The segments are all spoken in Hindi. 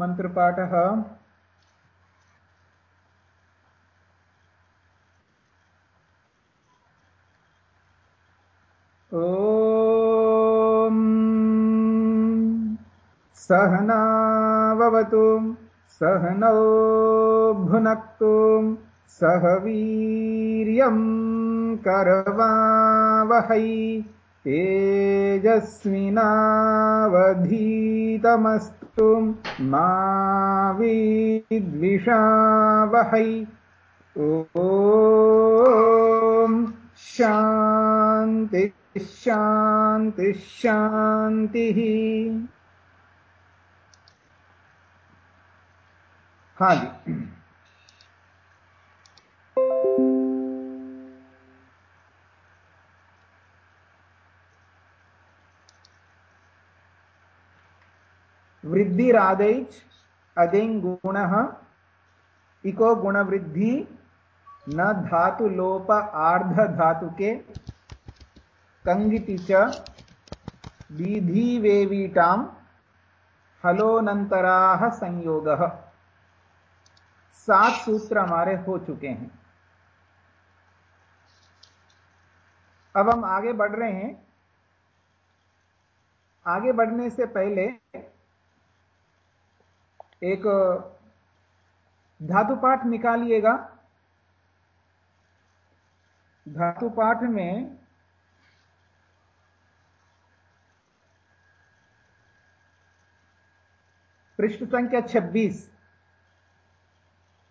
मन्त्रपाठः ॐ सहनावतु सहनौ भुनक्तु सह वीर्यं करवावहै तेजस्विनावधीतमस्तु। मा विद्विषावहै। ॐ शान्ति शान्ति शान्तिः। हाँ जी वृद्धिरादैच अधिंग गुण। इको गुण वृद्धि न धातु लोप आर्ध धातु के कंगिति च हलोनंतरा संयोग। सात सूत्र हमारे हो चुके हैं। अब हम आगे बढ़ रहे हैं। आगे बढ़ने से पहले एक धातु पाठ निकालिएगा। धातु पाठ में पृष्ठ संख्या 26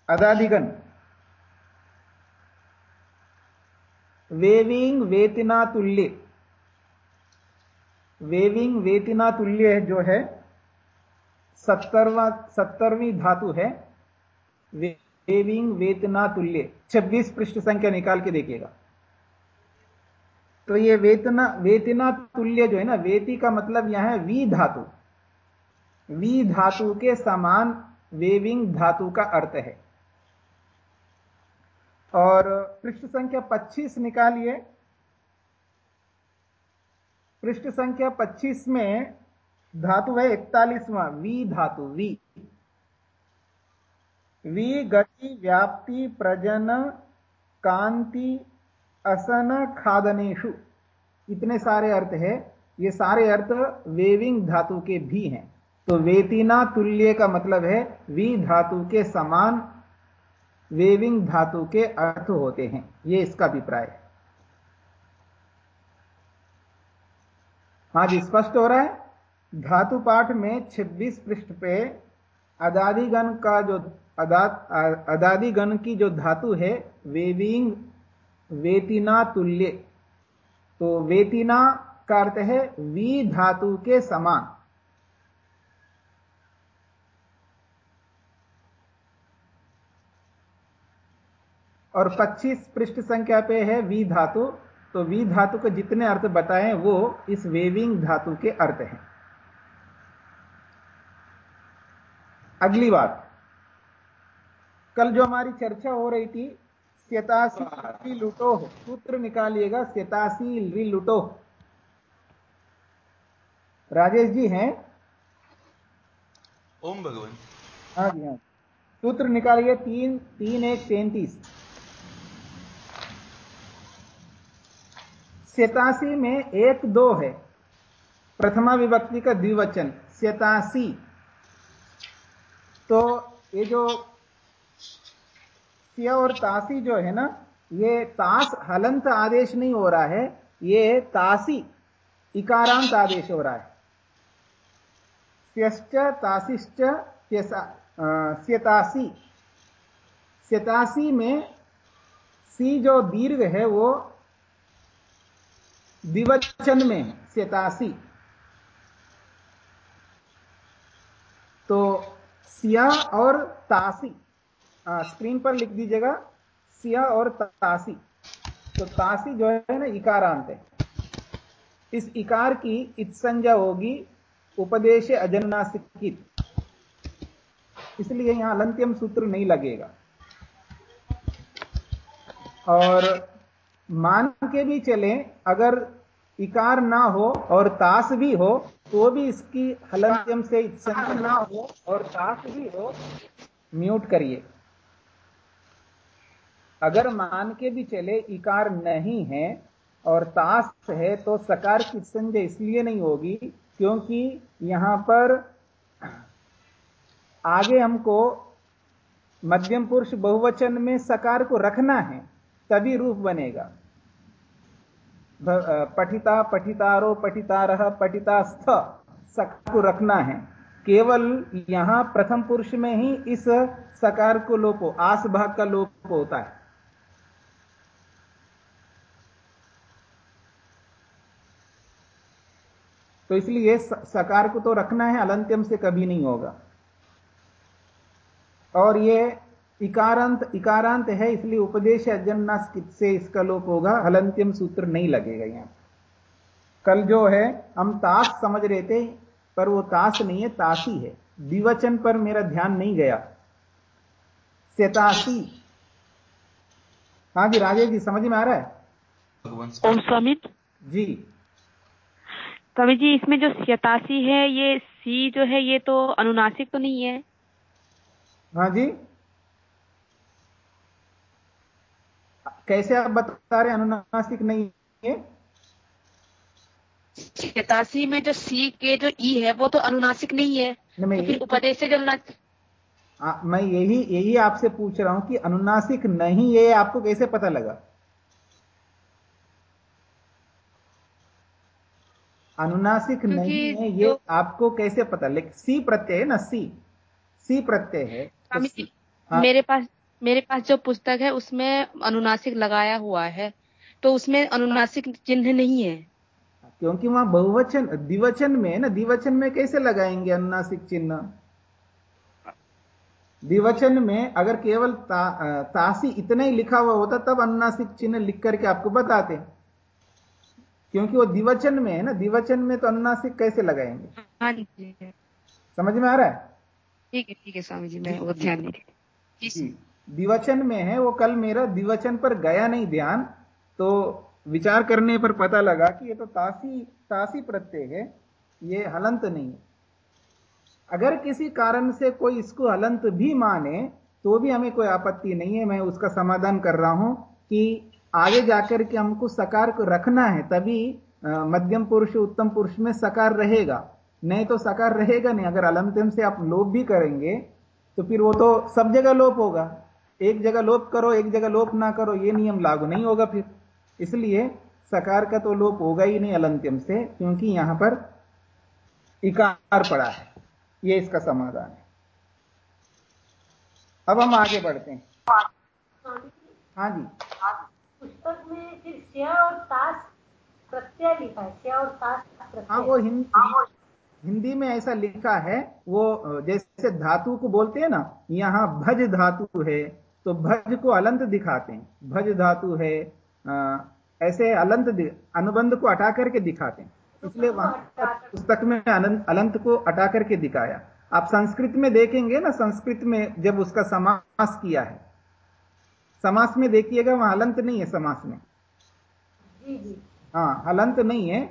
अदादिगण। वेविंग वेतिना तुल्य वेविंग वेतिना तुल्य जो है सत्तरवा, सत्तरवीं धातु है। वेविंग वेतना तुल्य। 26 पृष्ठ संख्या निकाल के देखिएगा। तो ये वेतना वेतना तुल्य जो है ना, वेती का मतलब यहाँ है वी धातु। वी धातु के समान वेविंग धातु का अर्थ है। और पृष्ठ संख्या 25 निकालिए। पृष्ठ संख्या 25 में धातु है इकतालीसवां, वी धातु, वी। वी, गति, व्याप्ति, प्रजन, कांति, असन खादनेशु इतने सारे अर्थ है। ये सारे अर्थ वेविंग धातु के भी हैं। तो वेतिना तुल्य का मतलब है वी धातु के समान वेविंग धातु के अर्थ होते हैं। ये इसका अभिप्राय है। हाँ जी, स्पष्ट हो रहा है? धातु पाठ में 26 पृष्ठ पे अदादिगण का जो अदादिगण की जो धातु है वेविंग वेतिना तुल्य। तो वेतिना का अर्थ है वी धातु के समान। और 25 पृष्ठ संख्या पे है वी धातु। तो वी धातु के जितने अर्थ बताए, वो इस वेविंग धातु के अर्थ हैं। अगली बात। कल जो हमारी चर्चा हो रही थी स्यतासी लुटो सूत्र निकालिएगा स्यतासी लुटो राजेश जी हैं? ओम भगवान। हाँ जी हाँ। सूत्र निकालिए तीन तीन एक तैतीस। सतासी में एक दो है। प्रथमा विभक्ति का द्विवचन सतासी तो ये जो सिया और तासी जो है ना, ये तास हलंत आदेश नहीं हो रहा है, ये तासी इकारांत आदेश हो रहा है। स्यश्च तासिश्च स्यतासी। स्यतासी में सी जो दीर्घ है वो द्विवचन में सतासी तो सिया और तासी। आ, स्क्रीन पर लिख दीजिएगा सिया और तासी। तो तासी जो है ना इकारांत है। इस इकार की इत्संज्ञा होगी उपदेश अजन्नासिकित इसलिए यहाँ अलंत्यम सूत्र नहीं लगेगा। और मान के भी चले अगर इकार ना हो और तास भी हो तो भी इसकी हलंत्यम से इत्संग ना हो। और तास भी हो म्यूट करिए। अगर मान के भी चले इकार नहीं है और तास है तो सकार की संजय इसलिए नहीं होगी क्योंकि यहाँ पर आगे हमको मध्यम पुरुष बहुवचन में सकार को रखना है तभी रूप बनेगा। पठिता, पठितारो पठितारह पठितास्थ सकार को रखना है। केवल यहाँ प्रथम पुरुष में ही इस सकार को लोप, आस भाग का लोप होता है। तो इसलिए सकार को तो रखना है, अलंत्यम से कभी नहीं होगा। और ये इकारांत इकारांत है इसलिए उपदेश अजन्ना से इसका लोप होगा। हलंत्यम सूत्र नहीं लगेगा यहाँ। कल जो है हम ताश समझ रहे थे पर वो ताश नहीं है ताशी है। द्विवचन पर मेरा ध्यान नहीं गया। सेतासी हाँ जी राजेश जी समझ में आ रहा है? ओम स्वामी। जी। स्वामी जी इसमें जो सतासी है ये सी जो है ये तो अनुनासिक तो नहीं है। हाँ जी। कैसे आप बता रहे अनुनासिक नहीं है? सतासी में जो सी के जो ई है वो तो अनुनासिक नहीं है। तो फिर उपदेश से जो मैं यही यही आपसे पूछ रहा हूँ कि अनुनासिक नहीं है आपको कैसे पता लगा? अनुनासिक नहीं है ये आपको कैसे पता? लेकिन सी प्रत्यय है ना सी। सी प्रत्यय है तो हाँ। मेरे पास मेरे पास जो पुस्तक है उसमें अनुनासिक लगाया हुआ है। तो उसमें अनुनासिक चिन्ह नहीं है। क्योंकि वहाँ बहुवचन द्विवचन में ना द्विवचन में कैसे लगाएँगे अनुनासिक चिन्ह? द्विवचन में अगर केवल ता, तासी इतना ही लिखा हुआ होता तब अनुनासिक चिन्ह लिख करके आपको बताते। क्योंकि वो द्विवचन में है ना द्विवचन में तो अनुनासिक कैसे लगाएँगे? हाँ समझ में आ रहा है? ठीक है ठीक है स्वामी जी मैं वो ध्यान नहीं दिवचन में है, वो कल मेरा दिवचन पर गया नहीं ध्यान तो विचार करने पर पता लगा कि ये तो तासी तासी प्रत्यय है, ये हलंत नहीं है। अगर किसी कारण से कोई इसको हलंत भी माने तो भी हमें कोई आपत्ति नहीं है, मैं उसका समाधान कर रहा हूँ कि आगे जाकर के हमको सकार को रखना है, तभी मध्यम पुरुष, उत्तम पुरुष में सकार रहेगा। नहीं तो सकार रहेगा नहीं, अगर अलंतम से आप लोप भी करेंगे तो फिर वो तो सब जगह लोप होगा। एक जगह लोप करो एक जगह लोप ना करो ये नियम लागू नहीं होगा फिर। इसलिए सकार का तो लोप होगा ही नहीं अलंत्यम से क्योंकि यहाँ पर इकार पड़ा है। ये इसका समाधान है। अब हम आगे बढ़ते हैं। हाँ जी। पुस्तक में फिर और ताश प्रत्यय लिखा है और ताश हाँ वो हिंदी हिंदी में ऐसा लिखा है वो जैसे धातु को बोलते हैं ना यहाँ भज धातु है। तो भज को अलंत दिखाते हैं। भज धातु है आ, ऐसे अलंत अनुबंध को हटा करके दिखाते हैं। इसलिए वहाँ पुस्तक में अलंत को हटा करके दिखाया। आप संस्कृत में देखेंगे ना संस्कृत में जब उसका समास किया है। समास में देखिएगा वहाँ अलंत नहीं है समास में। हाँ अलंत नहीं है।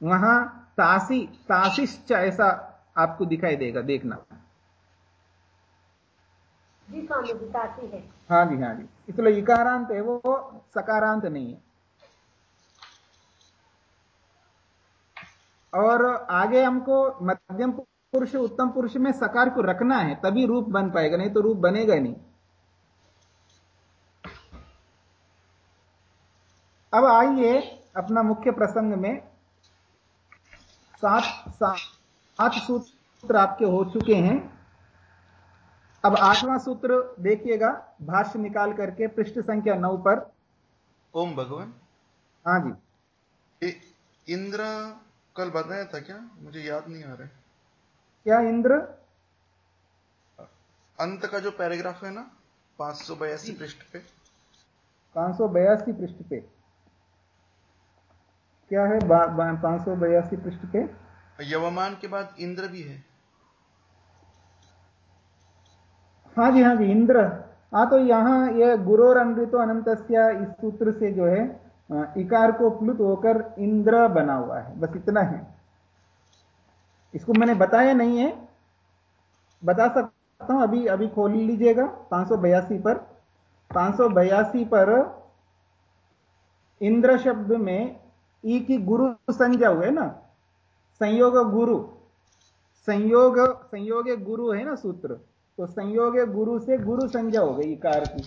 वहाँ तासी ताशिश्च ऐसा आपको दिखाई देगा देखना। है। हाँ जी हाँ जी। इसलिए इकारांत है, वो सकारांत नहीं है। और आगे हमको मध्यम पुरुष, उत्तम पुरुष में सकार को रखना है, तभी रूप बन पाएगा, नहीं तो रूप बनेगा नहीं। अब आइए अपना मुख्य प्रसंग में। सात सात सूत्र आपके हो चुके हैं। अब आठवां सूत्र देखिएगा भाष्य निकाल करके पृष्ठ संख्या नौ पर। ओम भगवान। हाँ जी। इंद्र कल बताया था क्या? मुझे याद नहीं आ रहा है। क्या इंद्र? अंत का जो पैराग्राफ है ना पाँच सौ बयासी पृष्ठ पे। पाँच सौ बयासी पृष्ठ पे। क्या है पाँच सौ बयासी पृष्ठ पे? यवमान के बाद इंद्र भी है। हाँ जी हाँ जी, इंद्र। हाँ तो यहाँ ये गुरोर अमृतो अनंत इस सूत्र से जो है इकार को प्लुत होकर इंद्र बना हुआ है। बस इतना है। इसको मैंने बताया नहीं है। बता सकता हूँ, अभी अभी खोल लीजिएगा। पाँच पर। पाँच पर इंद्र शब्द में ई की गुरु संज्ञा हुए ना? संयोग गुरु। संयोग संयोग गुरु है ना सूत्र? तो संयोग गुरु से गुरु संज्ञा हो गई कार की।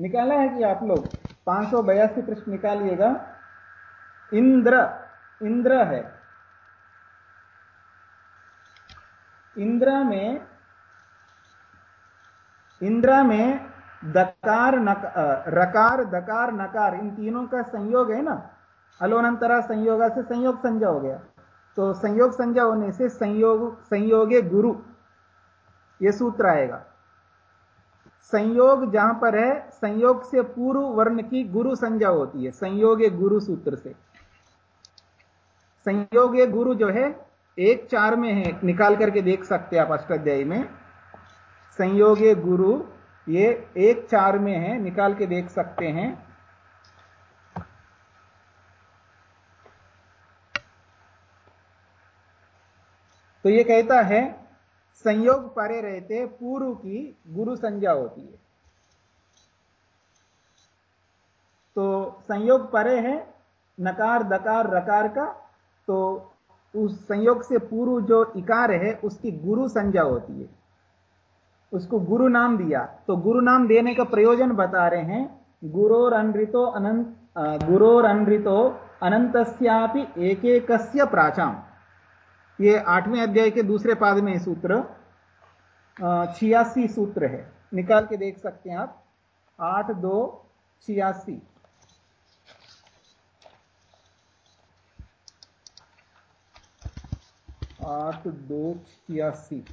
निकाला है कि आप लोग पाँच सौ बयासी पृष्ठ निकालिएगा। इंद्र इंद्र है। इंद्र में इंद्र में दकार नक, रकार दकार नकार इन तीनों का संयोग है ना? अलोनंतरा संयोग से संयोग संज्ञा हो गया। तो संयोग संज्ञा होने से संयोग, संयोगे गुरु यह सूत्र आएगा। संयोग जहाँ पर है, संयोग से पूर्व वर्ण की गुरु संज्ञा होती है, संयोग गुरु सूत्र से। संयोग गुरु जो है, एक चार में है, निकाल करके देख सकते हैं आप अष्टाध्यायी में। संयोग गुरु, ये एक चार में है, निकाल के देख सकते हैं। तो ये कहता है, संयोग परे रहते, पूर्व की गुरु संज्ञा होती है। तो संयोग परे है, नकार, दकार, रकार का तो उस संयोग से पूर्व जो इकार है, उसकी गुरु संज्ञा होती है। उसको गुरु नाम दिया। तो गुरु नाम देने का प्रयोजन बता रहे हैं गुरोर अनृतो अनंत गुरोर अनृतो अनंतस्यापि एक प्राचाम। ये आठवें अध्याय के दूसरे पाद में सूत्र छियासी सूत्र है। निकाल के देख सकते हैं आप। आठ, दो, छियासी। आठ, दो, छियासी।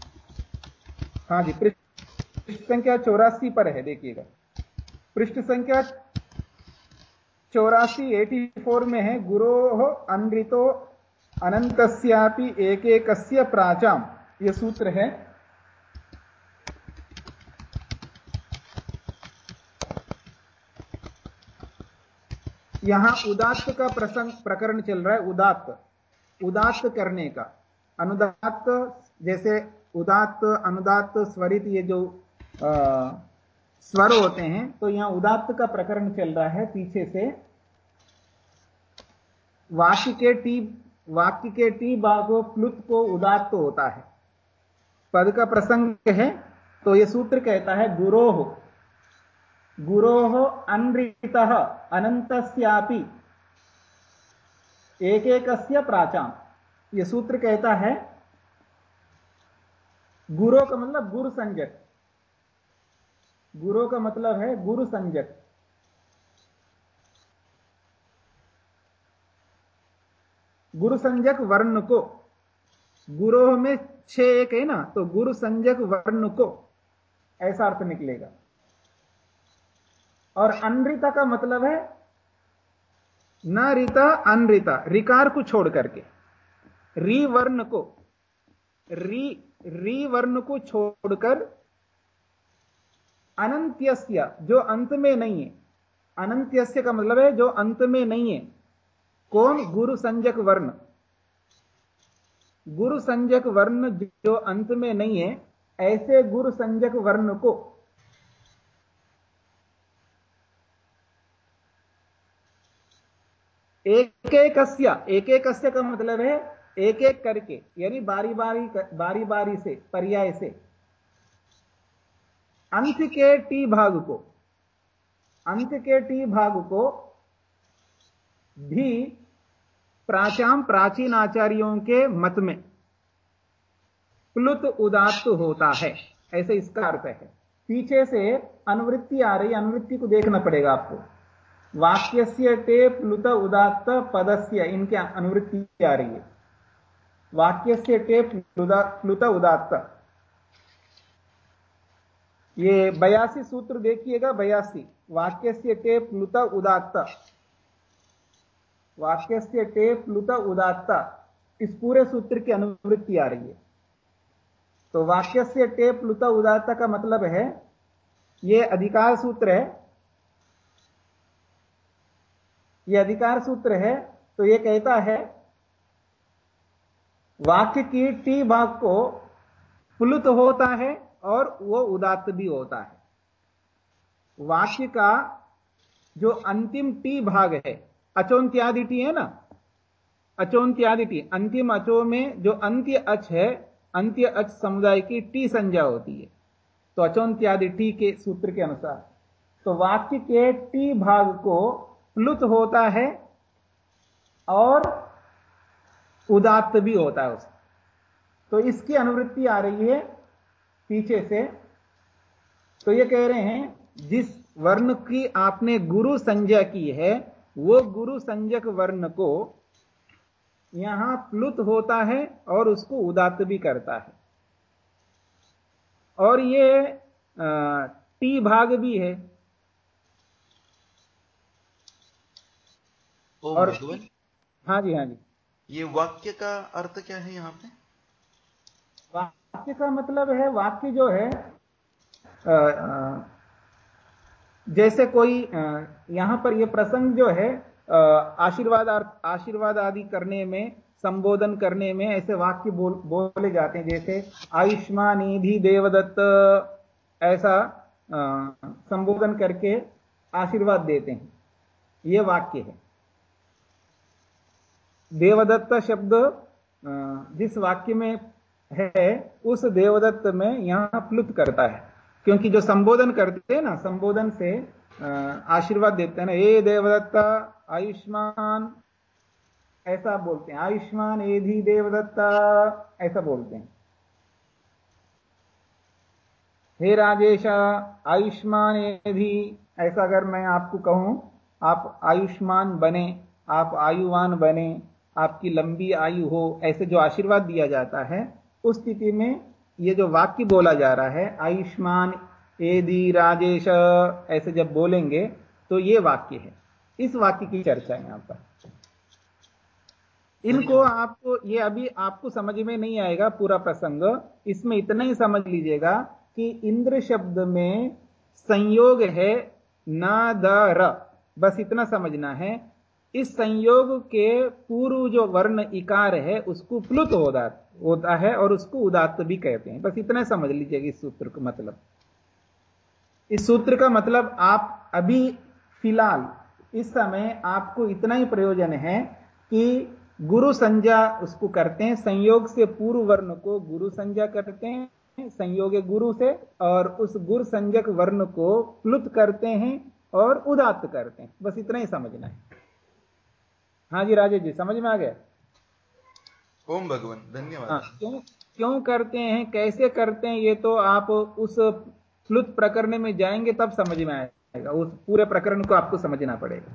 हाँ जी, पृष्ठ संख्या चौरासी पर है, देखिएगा। पृष्ठ संख्या चौरासी, एटी फोर में है गुरो अनृतो अनंतस्यापि एक एक प्राचाम यह सूत्र है। यहाँ उदात्त का प्रसंग प्रकरण चल रहा है उदात्त। उदात्त करने का। अनुदात्त जैसे उदात्त अनुदात्त स्वरित ये जो आ, स्वर होते हैं तो यहाँ उदात्त का प्रकरण चल रहा है पीछे से। वाक्य के टी वाक्य के टी भागो प्लुत को उदात्त होता है। पद का प्रसंग है तो यह सूत्र कहता है गुरोह। गुरोह अनृत अनंतस्यापि। एक एक प्राचाम। यह सूत्र कहता है, गुरु का मतलब गुरु संजक गुरु का मतलब है गुरु संजक गुरु संजक वर्ण को। गुरोह में छह एक है ना तो गुरु संजक वर्ण को। ऐसा अर्थ निकलेगा। और अनृता का मतलब है, न रिता अनृता रिकार को छोड़ करके। री वर्ण को। री री वर्ण को छोड़कर अनंत्यस्य, जो अंत में नहीं है। अनंत्यस्य का मतलब है, जो अंत में नहीं है। कौन गुरु संजक वर्ण? गुरु संजक वर्ण जो अंत में नहीं है, ऐसे गुरु संजक वर्ण को एक एक एक एक का मतलब है एक एक करके, यानी बारी बारी बारी बारी से, पर्याय से। अंत के टी भाग को, अंत के टी भाग को भी प्राचाम प्राचीन आचार्यों के मत में प्लुत उदात्त होता है। ऐसे इसका अर्थ है। पीछे से अनुवृत्ति आ रही, अनुवृत्ति को देखना पड़ेगा आपको। वाक्य टे प्लुत उदात्त पदस्य, इनके अनुवृत्ति आ रही है। वाक्य से टे प्लुत उदात्त। ये बयासी सूत्र देखिएगा, बयासी। वाक्य से टे प्लुत उदात्त। वाक्य टे प्लुत उदात्त, इस पूरे सूत्र की अनुवृत्ति आ रही है। तो वाक्य से टे प्लुत उदात्ता का मतलब है यह अधिकार सूत्र है यह अधिकार सूत्र है तो ये कहता है, वाक्य की टी भाग को प्लुत होता है और वो उदात्त भी होता है। वाक्य का जो अंतिम टी भाग है अचोन्त्यादि टी है ना? अचोन्त्यादि टी अंतिम अचो में जो अंत्य अच है, अंत्य अच समुदाय की टी संज्ञा होती है। तो अचोन्त्यादि टी के सूत्र के अनुसार। तो वाक्य के टी भाग को प्लुत होता है और उदात्त भी होता है उसमें। तो इसकी अनुवृत्ति आ रही है पीछे से। तो ये कह रहे हैं, जिस वर्ण की आपने गुरु संज्ञा की है वो गुरु संज्ञक वर्ण को यहाँ प्लुत होता है और उसको उदात्त भी करता है। और ये टी भाग भी है। और हाँ जी हाँ जी। ये वाक्य का अर्थ क्या है यहाँ पे? वाक्य का मतलब है वाक्य जो है आ, आ, जैसे कोई यहाँ पर यह प्रसंग जो है आशीर्वाद आशीर्वाद आदि करने में संबोधन करने में ऐसे वाक्य बोल, बोले जाते हैं जैसे आयुष्मान निधि देवदत्त ऐसा संबोधन करके आशीर्वाद देते हैं। यह वाक्य है। देवदत्त शब्द जिस वाक्य में है उस देवदत्त में यहाँ प्लुत करता है। क्योंकि जो संबोधन करते हैं ना, संबोधन से आशीर्वाद देते हैं ना, ए देवदत्ता, आयुष्मान, ऐसा बोलते हैं। आयुष्मान एधि देवदत्ता, ऐसा बोलते हैं। हे राजेश, आयुष्मान एधि ऐसा अगर मैं आपको कहूँ, आप आयुष्मान बने, आप आयुवान बने, आपकी लंबी आयु हो, ऐसे जो आशीर्वाद दिया जाता है, उस स्थिति में ये जो वाक्य बोला जा रहा है, आयुष्मान, एदी, राजेश, ऐसे जब बोलेंगे तो ये वाक्य है। इस वाक्य की चर्चा है यहाँ पर। इनको आपको ये अभी आपको समझ में नहीं आएगा पूरा प्रसंग। इसमें इतना ही समझ लीजिएगा कि इंद्र शब्द में संयोग है न द र। बस इतना समझना है। इस संयोग के पूर्व जो वर्ण इकार है, उसको प्लुत होता है और उसको उदात्त भी कहते हैं। बस इतना समझ लीजिएगा इस सूत्र का मतलब। इस सूत्र का मतलब आप अभी फ़िलहाल इस समय आपको इतना ही प्रयोजन है कि गुरु संज्ञा उसको करते हैं, संयोग से पूर्व वर्ण को गुरु संज्ञा करते हैं, संयोग गुरु से और उस गुरु संजक वर्ण को प्लुत करते हैं और उदात्त करते हैं। बस इतना ही समझना है। हाँ जी राजेश जी, समझ में आ गया? ओम भगवान धन्यवाद। हाँ, क्यों क्यों करते हैं कैसे करते हैं ये तो आप उस फ्लुत प्रकरण में जाएँगे तब समझ में आएगा। उस पूरे प्रकरण को आपको समझना पड़ेगा।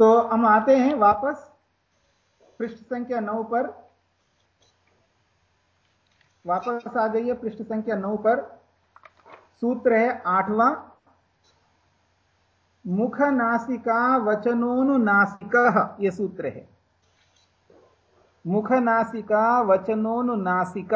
तो हम आते हैं वापस पृष्ठ संख्या नौ पर। वापस आ जाइए पृष्ठ संख्या नौ पर। सूत्र है आठवां। मुख नासिका वचनोनुनासिक ये सूत्र है। मुख नासिका। वचनोनुनासिक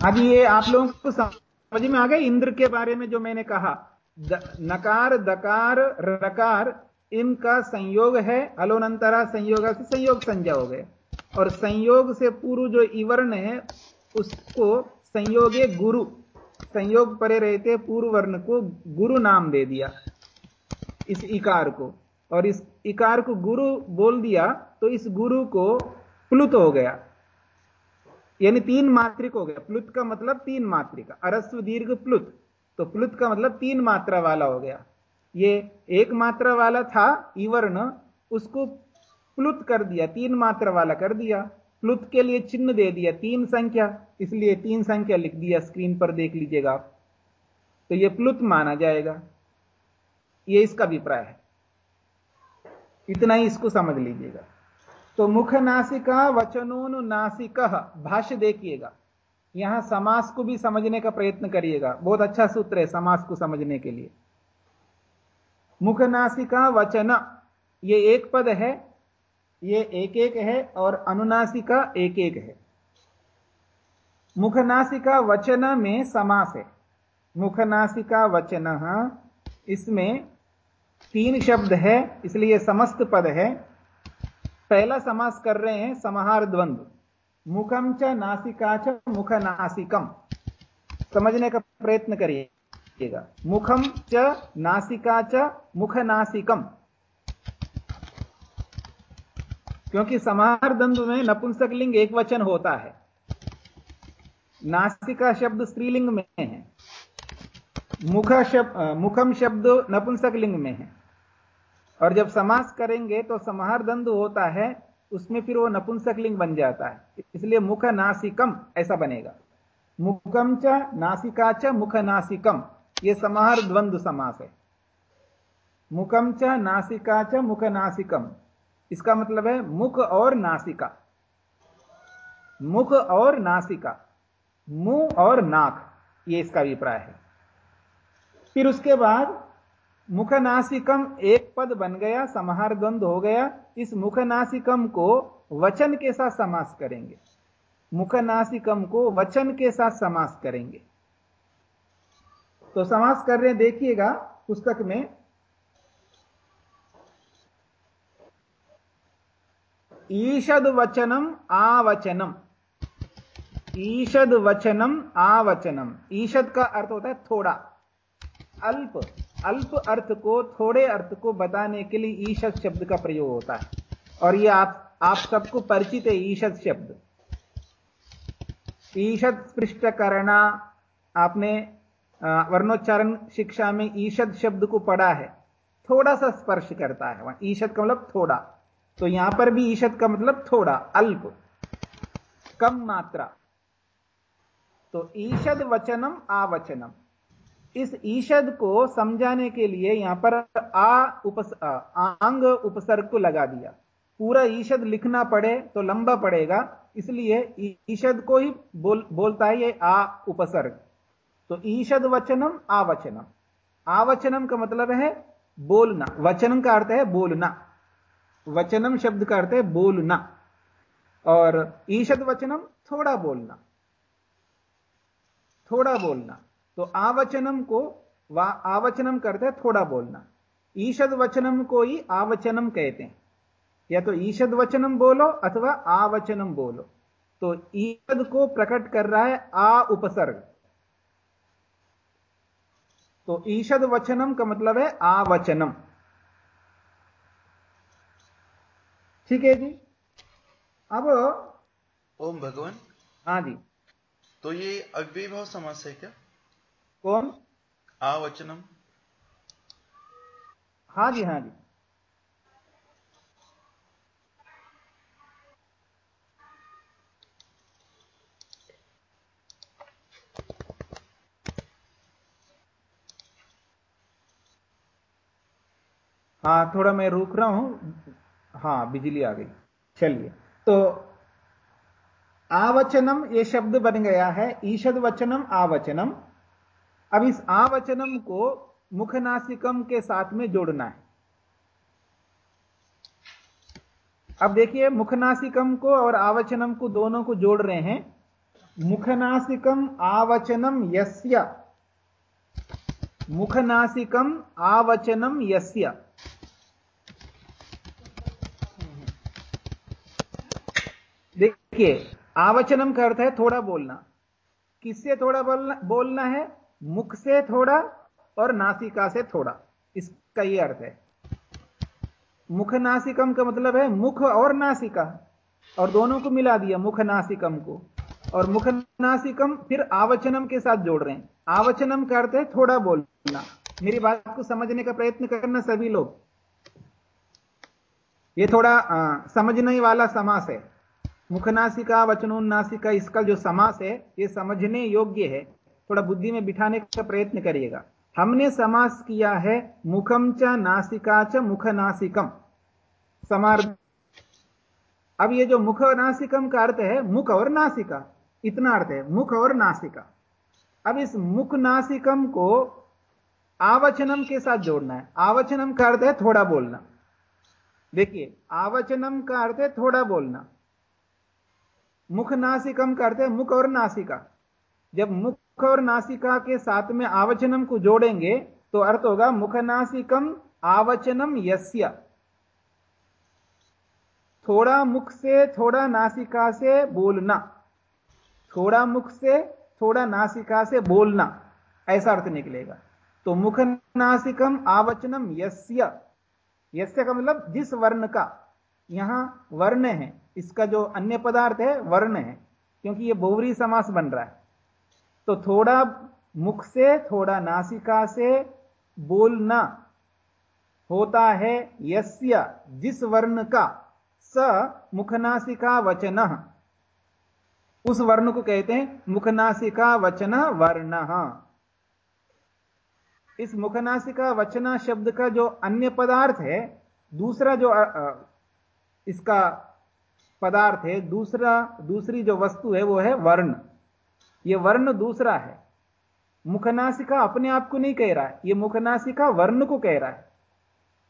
अब ये आप लोगों को समझ में आ गए इंद्र के बारे में जो मैंने कहा। द, नकार दकार रकार इनका संयोग है अलोनंतरा संयोग से संयोग संज्ञा हो गए और संयोग से पूर्व जो इवर्ण है उसको संयोगे गुरु। संयोग परे रहते पूर्व वर्ण को गुरु नाम दे दिया, इस इकार को। और इस इकार को गुरु बोल दिया तो इस गुरु को प्लुत हो गया। यानी तीन मात्रिक हो गया। प्लुत का मतलब तीन मात्रिक, अरस्व दीर्घ प्लुत। तो प्लुत का मतलब तीन मात्रा वाला हो गया। ये एक मात्रा वाला था, इवर्ण, उसको प्लुत कर दिया, तीन मात्रा वाला कर दिया। प्लुत के लिए चिन्ह दे दिया, तीन संख्या, इसलिए तीन संख्या लिख दिया स्क्रीन पर देख लीजिएगा आप। तो यह प्लुत माना जाएगा। यह इसका अभिप्राय है। इतना ही इसको समझ लीजिएगा। तो मुख नासिका वचनोन नासिक, भाष्य देखिएगा। यहाँ समास को भी समझने का प्रयत्न करिएगा। बहुत अच्छा सूत्र है समास को समझने के लिए। मुख नासिका वचन, ये एक पद है ये एक एक है और अनुनासिका एक एक है। मुखनासिका वचन में समास है। मुखनासिका वचन, इसमें तीन शब्द है, इसलिए समस्त पद है। पहला समास कर रहे हैं समाहार द्वंद। मुखम च नासिका च मुख नासिकम समझने का प्रयत्न करिएगा। मुखम च नासिका च मुख नासिकम क्योंकि समाहार द्वंद में नपुंसक लिंग एक वचन होता है। नासिका शब्द स्त्रीलिंग में है। मुख शब्द मुखम शब्द नपुंसक लिंग में है। और जब समास करेंगे तो समाहार दंड होता है, उसमें फिर वो नपुंसक लिंग बन जाता है। इसलिए मुख नासिकम ऐसा बनेगा। मुखम च, नासिका च, मुख नासिकम। ये समाहार द्वंद्व समास है। मुखम च, नासिका च, मुख नासिकम। इसका मतलब है मुख और नासिका। मुख और नासिका। मुँह और नाक, ये इसका अभिप्राय है। फिर उसके बाद मुखनासिकम एक पद बन गया, समाहार द्वंद हो गया। इस मुखनासिकम को वचन के साथ समास करेंगे। मुखनासिकम को वचन के साथ समास करेंगे। तो समास कर रहे देखिएगा, पुस्तक में ईषद वचनम आवचनम। ईषद वचनम आवचनम। ईषद का अर्थ होता है थोड़ा। अल्प। अल्प अर्थ को, थोड़े अर्थ को बताने के लिए ईशद शब्द का प्रयोग होता है। और यह आप आप सबको परिचित है ईषद शब्द। ईषद स्पृष्ट करना आपने वर्णोच्चारण शिक्षा में ईषद शब्द को पढ़ा है। थोड़ा सा स्पर्श करता है। ईषद का मतलब थोड़ा। तो यहाँ पर भी ईशद का मतलब थोड़ा, अल्प। कम मात्रा। तो ईशद वचनम, आवचनम। इस ईषद को समझाने के लिए यहाँ पर आ उपस आंग उपसर्ग को लगा दिया। पूरा ईषद लिखना पड़े तो लंबा पड़ेगा, इसलिए ईषद को ही बोल, बोलता है ये आ उपसर्ग। तो ईषद वचनम, आवचनम। आवचनम का मतलब है बोलना। वचनम का अर्थ है बोलना। वचनम शब्द का अर्थ है बोलना। और ईषद वचनम थोड़ा बोलना। थोड़ा बोलना। तो आवचनम को वा, आवचनम करते हैं थोड़ा बोलना। ईशद वचनम को ही आवचनम कहते हैं। या तो ईशद वचनम बोलो अथवा आवचनम बोलो। तो ईशद को प्रकट कर रहा है आ उपसर्ग। तो ईशद वचनम का मतलब है आवचनम। ठीक है जी। अब ओम भगवान। हाँ जी। तो ये अव्यभाव समास है क्या? कौन? आवचनम। हाँ जी हाँ जी। हाँ थोड़ा मैं रुक रहा हूँ। हाँ बिजली आ गई। चलिए। तो आवचनम, ये शब्द बन गया है ईशद वचनम आवचनम। अब इस आवचनम को मुखनासिकम के साथ में जोड़ना है। अब देखिए, मुखनासिकम को और आवचनम को दोनों को जोड़ रहे हैं। मुखनासिकम, आवचनम, यस्य। मुखनासिकम, आवचनम, यस्य। देखिए आवचनम का अर्थ है थोड़ा बोलना। किससे थोड़ा बोलना बोलना है? मुख से थोड़ा और नासिका से थोड़ा। इसका यह अर्थ है। मुख नासिकम का मतलब है मुख और नासिका। और दोनों को मिला दिया मुख नासिकम को। और मुख नासिकम फिर आवचनम के साथ जोड़ रहे हैं। आवचनम का अर्थ है थोड़ा बोलना। मेरी बात को समझने का प्रयत्न करना सभी लोग। ये थोड़ा आ, समझने वाला समास है। मुखनासिका, वचनोन्नासिका, इसका जो समास है, ये समझने योग्य है। थोड़ा बुद्धि में बिठाने का प्रयत्न करिएगा। हमने समास किया है मुखम च नासिका च मुख नासिकम समार अब ये जो मुख नासिकम का अर्थ है, मुख और नासिका। इतना अर्थ है, मुख और नासिका। अब इस मुख नासिकम को आवचनम के साथ जोड़ना है। आवचनम का अर्थ है थोड़ा बोलना। देखिए, आवचनम का अर्थ है थोड़ा बोलना। मुख नासिकम करते मुख और नासिका। जब मुख और नासिका के साथ में आवचनम को जोड़ेंगे तो अर्थ होगा मुख नासिकम आवचनम यस्य। थोड़ा मुख से थोड़ा नासिका से बोलना। थोड़ा मुख से थोड़ा नासिका से बोलना, ऐसा अर्थ निकलेगा। तो मुख नासिकम आवचनम यस्य। यस्य का मतलब जिस वर्ण का। यहाँ वर्ण है। इसका जो अन्य पदार्थ है, वर्ण है, क्योंकि यह बहुवरी समास बन रहा है। तो थोड़ा मुख से, थोड़ा नासिका से बोलना होता है यस्य, जिस वर्ण का, स मुखनासिका वचन। उस वर्ण को कहते हैं, मुखनासिका वचन वर्ण। इस मुखनासिका वचना शब्द का जो अन्य पदार्थ है, दूसरा जो इसका पदार्थ है, दूसरा, दूसरी जो वस्तु है वो है वर्ण। ये वर्ण दूसरा है। मुखनासिका अपने आप को नहीं कह रहा है, ये मुखनासिका वर्ण को कह रहा है।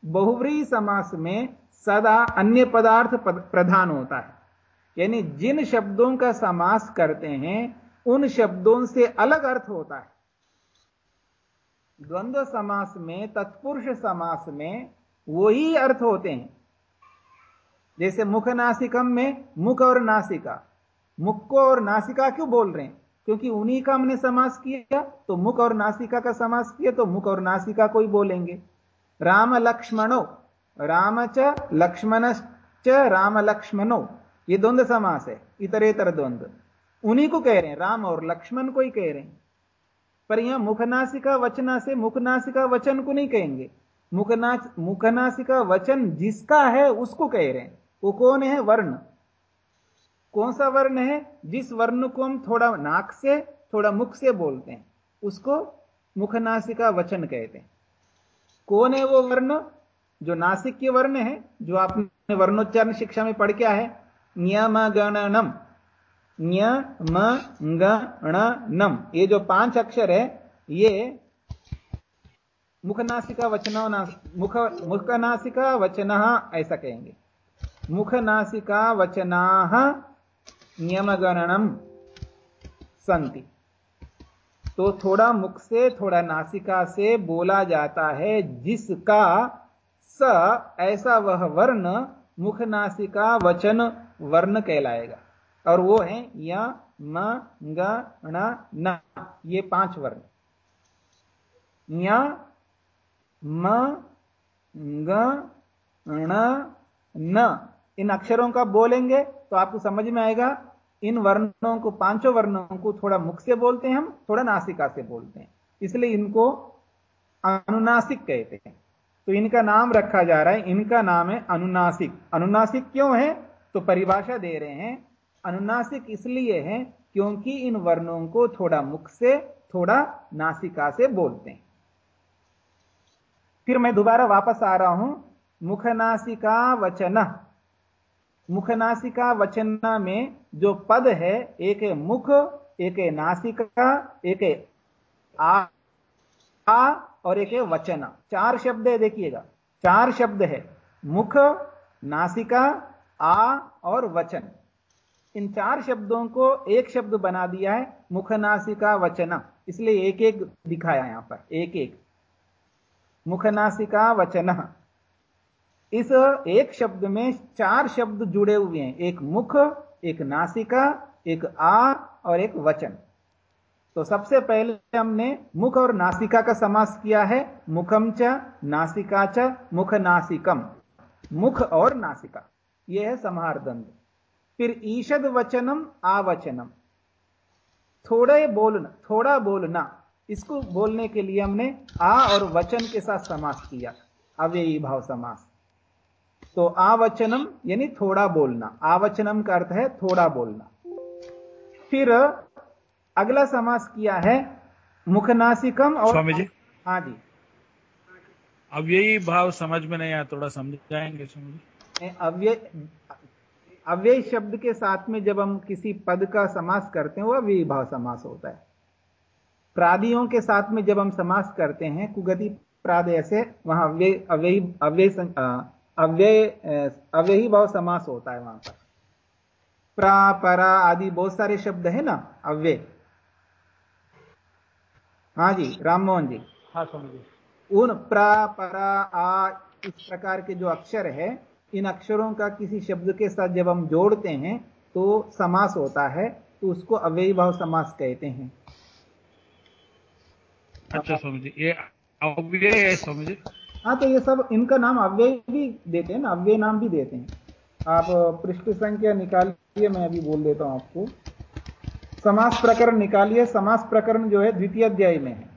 बहुव्री समास में सदा अन्य पदार्थ प्रधान होता है। यानी जिन शब्दों का समास करते हैं, उन शब्दों से अलग अर्थ होता है। द्वंद्व समास में, तत्पुरुष समास में वही अर्थ होते हैं। जैसे मुख नासिकम में मुख और नासिका। मुख को और नासिका क्यों बोल रहे हैं? क्योंकि उन्हीं का हमने समास किया तो मुख और नासिका का समास किया तो मुख और नासिका को ही बोलेंगे। राम लक्ष्मणो, राम च लक्ष्मण च राम लक्ष्मणो, ये द्वंद्व समास है, इतरेतर द्वंद्व उन्हीं को कह रहे हैं, राम और लक्ष्मण को ही कह रहे हैं। पर यहाँ मुखनासिका वचना से मुखनासिका वचन को नहीं कहेंगे। मुखनास मुखनासिका वचन जिसका है, उसको कह रहे हैं। वो कौन है? वर्ण। कौन सा वर्ण है? जिस वर्ण को हम थोड़ा नाक से, थोड़ा मुख से बोलते हैं, उसको मुखनासिका वचन कहते हैं। कौन है वो वर्ण? जो नासिक के वर्ण है, जो आपने वर्णोच्चारण शिक्षा में पढ़ क्या है? नियम गणनम गणनम ये जो पाँच अक्षर है, ये मुखनासिका वचन मुख मुखनासिका वचन ऐसा कहेंगे। मुखनासिका वचना नियमगणनम संति। तो थोड़ा मुख से, थोड़ा नासिका से बोला जाता है, जिसका स ऐसा वह वर्ण मुख नासिका वचन वर्ण कहलाएगा। और वो है य, म, ग न, ये पाँच वर्ण। य म, ग न इन अक्षरों का बोलेंगे तो आपको समझ में आएगा, इन वर्णों को, पाँचों वर्णों को थोड़ा मुख से बोलते हैं हम, थोड़ा नासिका से बोलते हैं। इसलिए इनको अनुनासिक कहते हैं। तो इनका नाम रखा जा रहा है, इनका नाम है अनुनासिक। अनुनासिक क्यों है? तो परिभाषा दे रहे हैं, अनुनासिक इसलिए है क्योंकि इन वर्णों को थोड़ा मुख से, थोड़ा नासिका से बोलते हैं। फिर मैं दोबारा वापस आ रहा हूँ, मुखनासिका वचन। मुखनासिका वचना में जो पद है एक है मुख एक है नासिका एक है आ, आ और एक है वचना। चार शब्द है देखिएगा। चार शब्द है। मुख नासिका आ और वचन। इन चार शब्दों को एक शब्द बना दिया है मुखनासिका वचना। इसलिए एक एक दिखाया यहाँ पर। एक एक मुखनासिका वचन। इस एक शब्द में चार शब्द जुड़े हुए हैं। एक मुख, एक नासिका, एक आ और एक वचन। तो सबसे पहले हमने मुख और नासिका का समास किया है। मुखम च, नासिका च, मुख नासिकम। मुख और नासिका। यह है समार दंड फिर ईशद वचनम आवचनम थोड़े बोलना, थोड़ा बोलना। इसको बोलने के लिए हमने आ और वचन के साथ समास किया। अव्ययी भाव समास। तो आवचनम यानी थोड़ा बोलना। आवचनम का अर्थ है थोड़ा बोलना। फिर अगला समास किया है मुखनासिकम और स्वामी जी। हाँ जी। अब यही भाव समझ में नहीं आया थोड़ा समझाएँगे स्वामी अव्यय अव्यय शब्द के साथ में जब हम किसी पद का समास करते हैं वह अव्ययी भाव समास होता है। प्रादियों के साथ में जब हम समास करते हैं कुगति प्राद ऐसे वहाँ अव्यय अव्ययी अव्यय अव्यय अव्ययी भाव समास होता है वहाँ पर। प्रा परा आदि बहुत सारे शब्द है ना अव्यय। हाँ जी राम मोहन जी। हाँ समझे उन प्रा परा आ इस प्रकार के जो अक्षर है इन अक्षरों का किसी शब्द के साथ जब हम जोड़ते हैं तो समास होता है तो उसको अव्ययी भाव समास कहते हैं। अच्छा समझे ये अव्यय है समझे हाँ तो ये सब इनका नाम अव्यय भी देते हैं ना अव्यय नाम भी देते हैं। आप पृष्ठ संख्या निकालिए मैं अभी बोल देता हूँ आपको। समास प्रकरण निकालिए समास प्रकरण जो है द्वितीय अध्याय में है।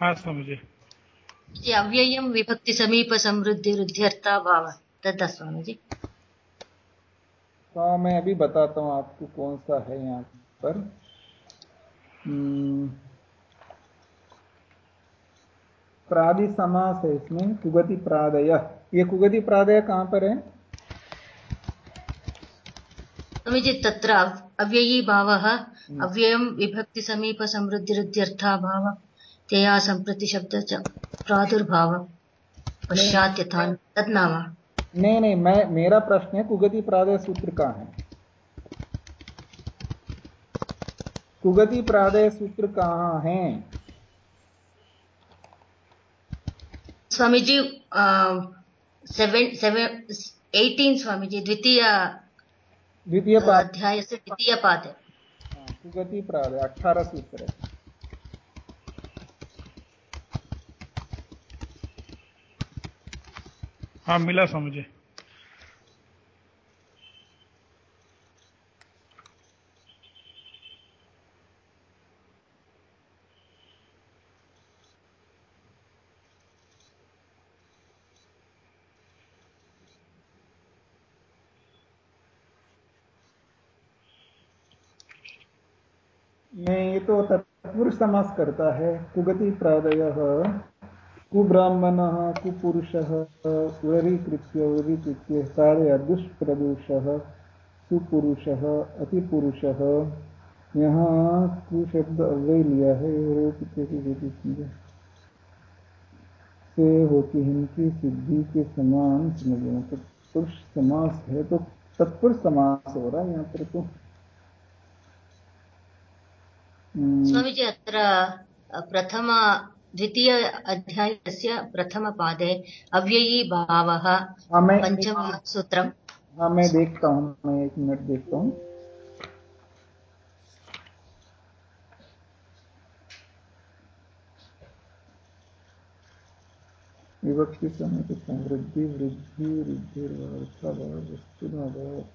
हाँ समझे। जी अव्ययम विभक्ति समीप समृद्धि रुद्ध्यर्था भाव तथा स्वामी जी। हाँ मैं अभी बताता हूँ आपको कौन सा है यहाँ पर। हम्म, प्रादि समास है इसमें कुगति प्रादय। ये कुगति प्रादय कहाँ पर है? तत्र अव्ययी भावः। अव्ययम विभक्ति समीप समृद्धि भाव तया सम्प्रति शब्द च प्रादुर्भाव। पश्चात् यथा तद् नाम नहीं नहीं मैं मेरा प्रश्न है कुगति प्रादय सूत्र कहाँ है। कुगति प्रादय सूत्र कहाँ है? Swami ji seven seven eighteen Swami ji द्वितीय द्वितीय पाद। अध्यायस्य द्वितीय पादे हाँ, कुगति प्रादय अठारह सूत्र है। हाँ मिला समझे नहीं ये तो तत्पुरुष समास करता है। कुगति प्रादय। कुब्राह्मण कुपुरुष उदरीकृत्य उदरीकृत्य कार्य दुष्प्रदोष सुपुरुष अतिपुरुष। यहाँ कु शब्द अव्यय लिया है वेदित से होती हिंदी सिद्धि के समान समझ लेना तत्पुरुष समास है तो तत्पुरुष समास हो रहा है यहाँ पर तो। हम्म, स्वामी जी अत्र प्रथम द्वितीय अध्यायस्य प्रथमपादे अव्ययी भावः हाँ मैं पञ्चमसूत्रम् हाँ मैं देखता हूँ मैं एक मिनट देखता हूँ। विभक्ति समय की समृद्धि वृद्धि वृद्धि कतिपयस्तुकं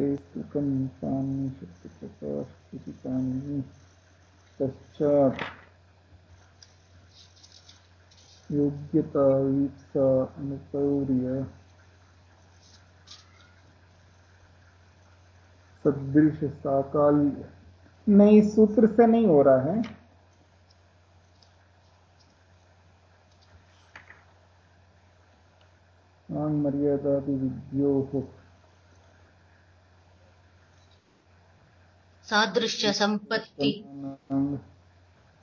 तानि शक्तिप्रकाशकृतिकानि पश्चात् योग्यता वीप्सा अनुपौर्य सदृश साकाल्य नहीं सूत्र से नहीं हो रहा है मर्यादा विद्यो सादृश्य संपत्ति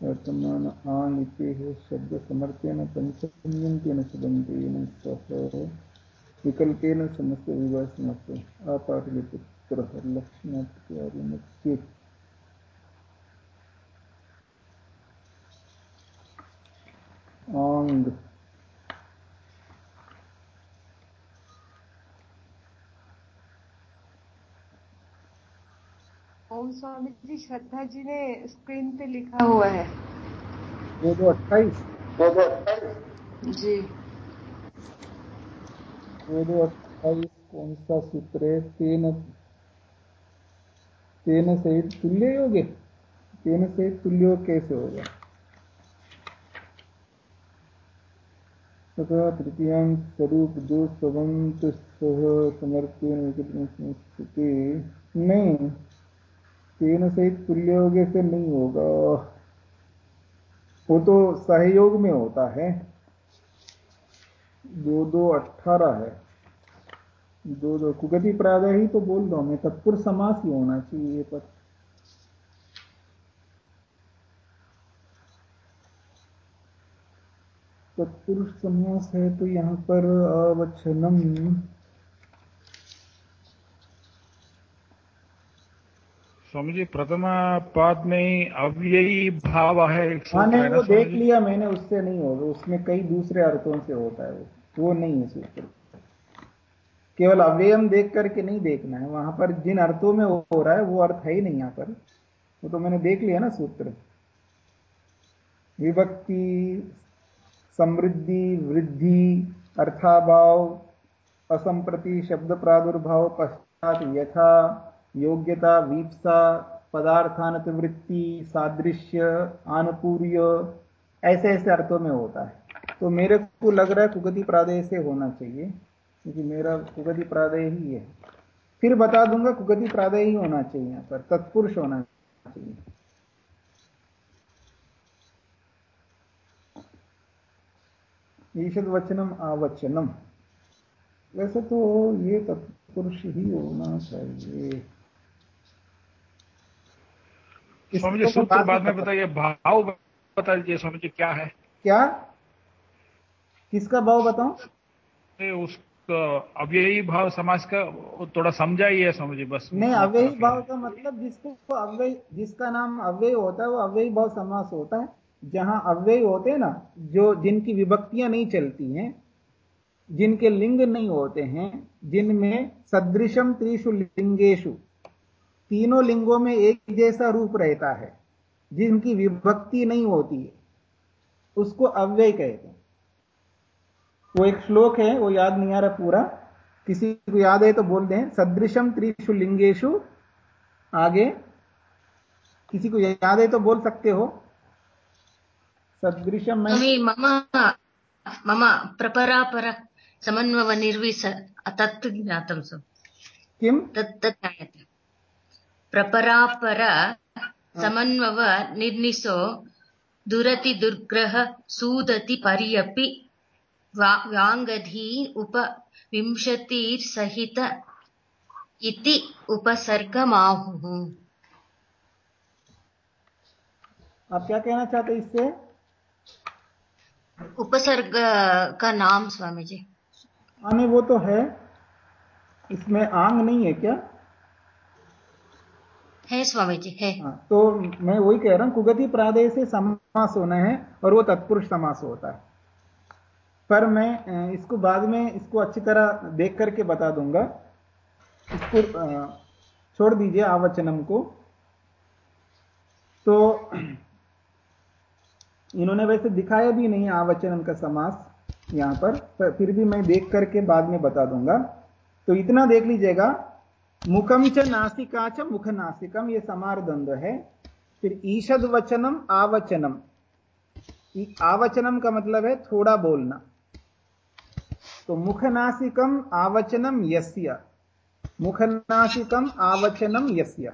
वर्तमान आंग इति शब्द समर्थेन पंचम्यन्तेन सुबन्तेन सह विकल्पेन समस्त विवाह समस्त आपाठयति पुत्रः लक्ष्मणात्यादिमुक्ति आंग ओम स्वामी जी श्रद्धा जी ने स्क्रीन पे लिखा हुआ है। दो दो अट्ठाईस। जी। दो दो अट्ठाईस कौन सा सूत्र है? तेन तेन सहित तुल्य योगे तेन सहित तुल्य योग कैसे होगा तथा तृतीयांश स्वरूप दो स्वंत सह समर्थन विकल्प संस्कृति नहीं। तेन सहित तुल्योग से नहीं होगा। वो तो सहयोग में होता है। दो दो अठारह है। दो दो कुगति प्रादय ही तो बोल हूँ मैं, तत्पुर समास ही होना चाहिए पर। तत्पुरुष समास है तो यहाँ पर अवचनम स्वामी जी प्रथम पाद में अव्ययी भाव है एक हाँ है वो देख लिया मैंने उससे नहीं होगा उसमें कई दूसरे अर्थों से होता है वो। वो नहीं है सूत्र केवल अव्ययम देख करके नहीं देखना है वहाँ पर जिन अर्थों में हो रहा है वो अर्थ है ही नहीं यहाँ पर। वो तो मैंने देख लिया ना सूत्र। विभक्ति समृद्धि वृद्धि अर्थाभाव असंप्रति शब्द प्रादुर्भाव पश्चात यथा योग्यता, वीप्सा पदार्थानत वृत्ति सादृश्य आनुपूर्य ऐसे ऐसे अर्थों में होता है। तो मेरे को लग रहा है कुगति प्रादेय से होना चाहिए, क्योंकि मेरा कुगति प्रादेय ही है। फिर बता दूँगा कुगति प्रादेय ही होना चाहिए यहाँ पर, तत्पुरुष होना चाहिए। ईषद वचनम आवचनम। वैसे तो ये तत्पुरुष ही होना चाहिए। स्वामी जी सूत्र बाद में बताइए भाव बता दीजिए स्वामी जी क्या है? क्या? किसका भाव बताऊँ? उसका अव्ययी भाव समाज का थोड़ा समझाइए जी बस। नहीं अव्ययी भाव का मतलब जिसको अव्यय जिसका नाम अव्यय होता है वो अव्ययी भाव समास होता है। जहाँ अव्यय होते हैं ना जो जिनकी विभक्तियाँ नहीं चलती हैं जिनके लिंग नहीं होते हैं जिनमें सदृशम त्रिशु लिंगेशु तीनों लिंगों में एक जैसा रूप रहता है जिनकी विभक्ति नहीं होती है। उसको अव्यय कहते हैं। वो एक श्लोक है वो याद नहीं आ रहा पूरा। किसी को याद है तो बोल दें सदृशम त्रिशु लिंगेशु आगे। किसी को याद है तो बोल सकते हो। सदृशम मम मम प्रपरापर समन्वय निर्विस तत् ज्ञातं किम? तत् तत् ज्ञायते प्रपरापर समन्वव निर्निसो दुरति दुर्ग्रह सूदति पर्यपि वा- व्याङ्गधी उप विंशतिर्सहित इति उपसर्गमाहुः। आप क्या कहना चाहते हैं इससे? उपसर्ग का नाम स्वामी जी आने वो तो है। इसमें आंग नहीं है क्या? है स्वामी जी है। हाँ, तो मैं वही कह रहा हूँ कुगति प्रादेय से समास होना है और वो तत्पुरुष समास होता है। पर मैं इसको बाद में इसको अच्छी तरह देख करके बता दूँगा। इसको छोड़ दीजिए आवचनम को। तो इन्होंने वैसे दिखाया भी नहीं आवचनम का समास यहाँ पर पर फिर भी मैं देख करके बाद में बता दूँगा। तो इतना देख लीजिएगा मुखम च नासिका च मुख नासिकम ये समार द्वंद्व है। फिर ईषद वचनम आवचनम आवचनम का मतलब है थोड़ा बोलना। तो मुख मुखनासिकम आवचनम, यस्य। मुखनासिकम आवचनम, यस्य।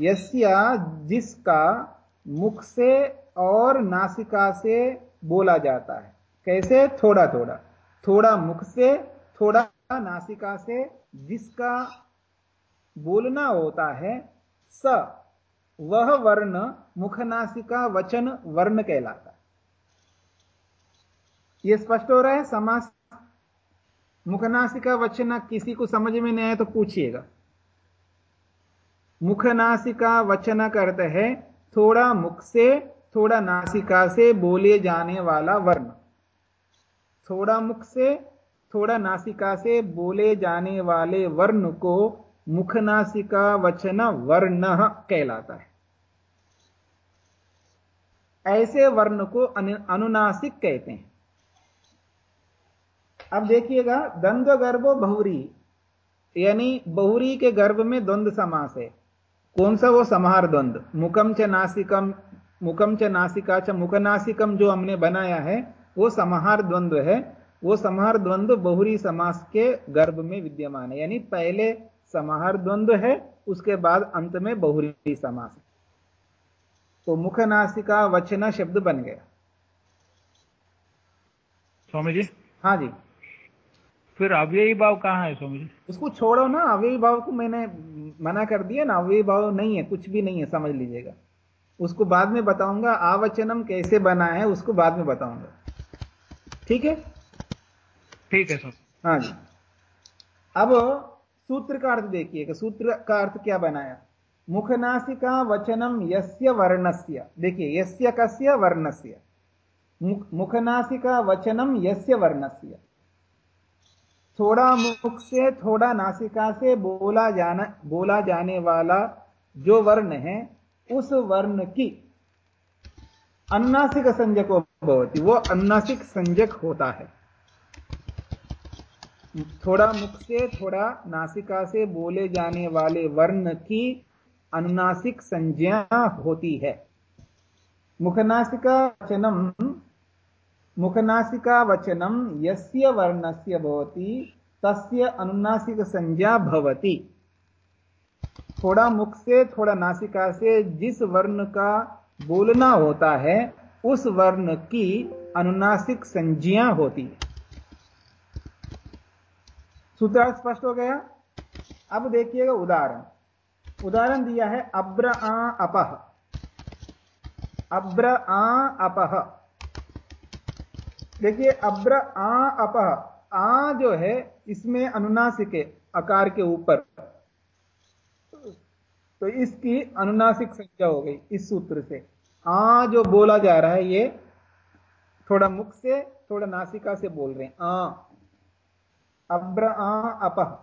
यस्य जिसका मुख से और नासिका से बोला जाता है। कैसे? थोड़ा थोड़ा थोड़ा मुख से, थोड़ा नासिका से जिसका बोलना होता है, स, वह वर्ण मुखनासिका वचन वर्ण कहलाता है। यह स्पष्ट हो रहा है? समास मुखनासिका वचन किसी को समझ में नहीं आया तो पूछिएगा। मुखनासिका वचन करते है, थोड़ा मुख से, थोड़ा नासिका से बोले जाने वाला वर्ण। थोड़ा मुख से थोड़ा नासिका से बोले जाने वाले वर्ण को मुखनासिका वचन वर्ण कहलाता है। ऐसे वर्ण को अनुनासिक कहते हैं। अब देखिएगा, द्वंद्व गर्भो बहुरी, यानी बहुरी के गर्भ में द्वंद्व समास है। कौन सा वो समाहार द्वंद्व? मुखम च नासिकम, मुखम च नासिका च मुखनासिकम जो हमने बनाया है, वो समाहार द्वंद्व है। वो समाहार द्वंद्व बहुरी समास के गर्भ में विद्यमान है। यानी पहले समाहार द्वंद्व है उसके बाद अंत में बहुरी समास तो मुख नासिका वचना शब्द बन गया। स्वामी जी? हाँ जी। फिर अव्ययी भाव कहाँ है स्वामी जी? उसको छोड़ो ना अव्ययी भाव को मैंने मना कर दिया ना अव्ययी भाव नहीं है कुछ भी नहीं है समझ लीजिएगा। उसको बाद में बताऊँगा आवचनम कैसे बना है उसको बाद में बताऊँगा। ठीक है? ठीक है सर। हाँ जी। अब सूत्र का अर्थ देखिएगा सूत्र का अर्थ क्या बनाया मुखनासिका वचनम यस्य वर्णस्य। देखिए, यस्य कस्य, वर्णस्य। मुखनासिका वचनम यस्य वर्णस्य। थोड़ा मुख से, थोड़ा नासिका से बोला जाना, बोला जाने वाला जो वर्ण है, उस वर्ण की अन्नासिक संजको वो अन्नासिक संजक होता है। थोड़ा मुख से, थोड़ा नासिका से बोले जाने वाले वर्ण की अनुनासिक संज्ञा होती है। मुखनासिका वचनम मुखनासिका वचनम यस्य वर्णस्य भवति, तस्य अनुनासिक संज्ञा भवति। थोड़ा मुख से, थोड़ा नासिका से जिस वर्ण का बोलना होता है, उस वर्ण की अनुनासिक संज्ञा होती है। सूत्र स्पष्ट हो गया? अब देखिएगा उदाहरण। उदाहरण दिया है अब्र आ अपह। अब्र आ अपह। देखिए, अब्र आ अपह। आ जो है, इसमें अनुनासिक है, आकार के ऊपर। तो इसकी अनुनासिक संख्या हो गई इस सूत्र से। आ जो बोला जा रहा है, ये थोड़ा मुख से, थोड़ा नासिका से बोल रहे हैं। आ। अब्र आ अपह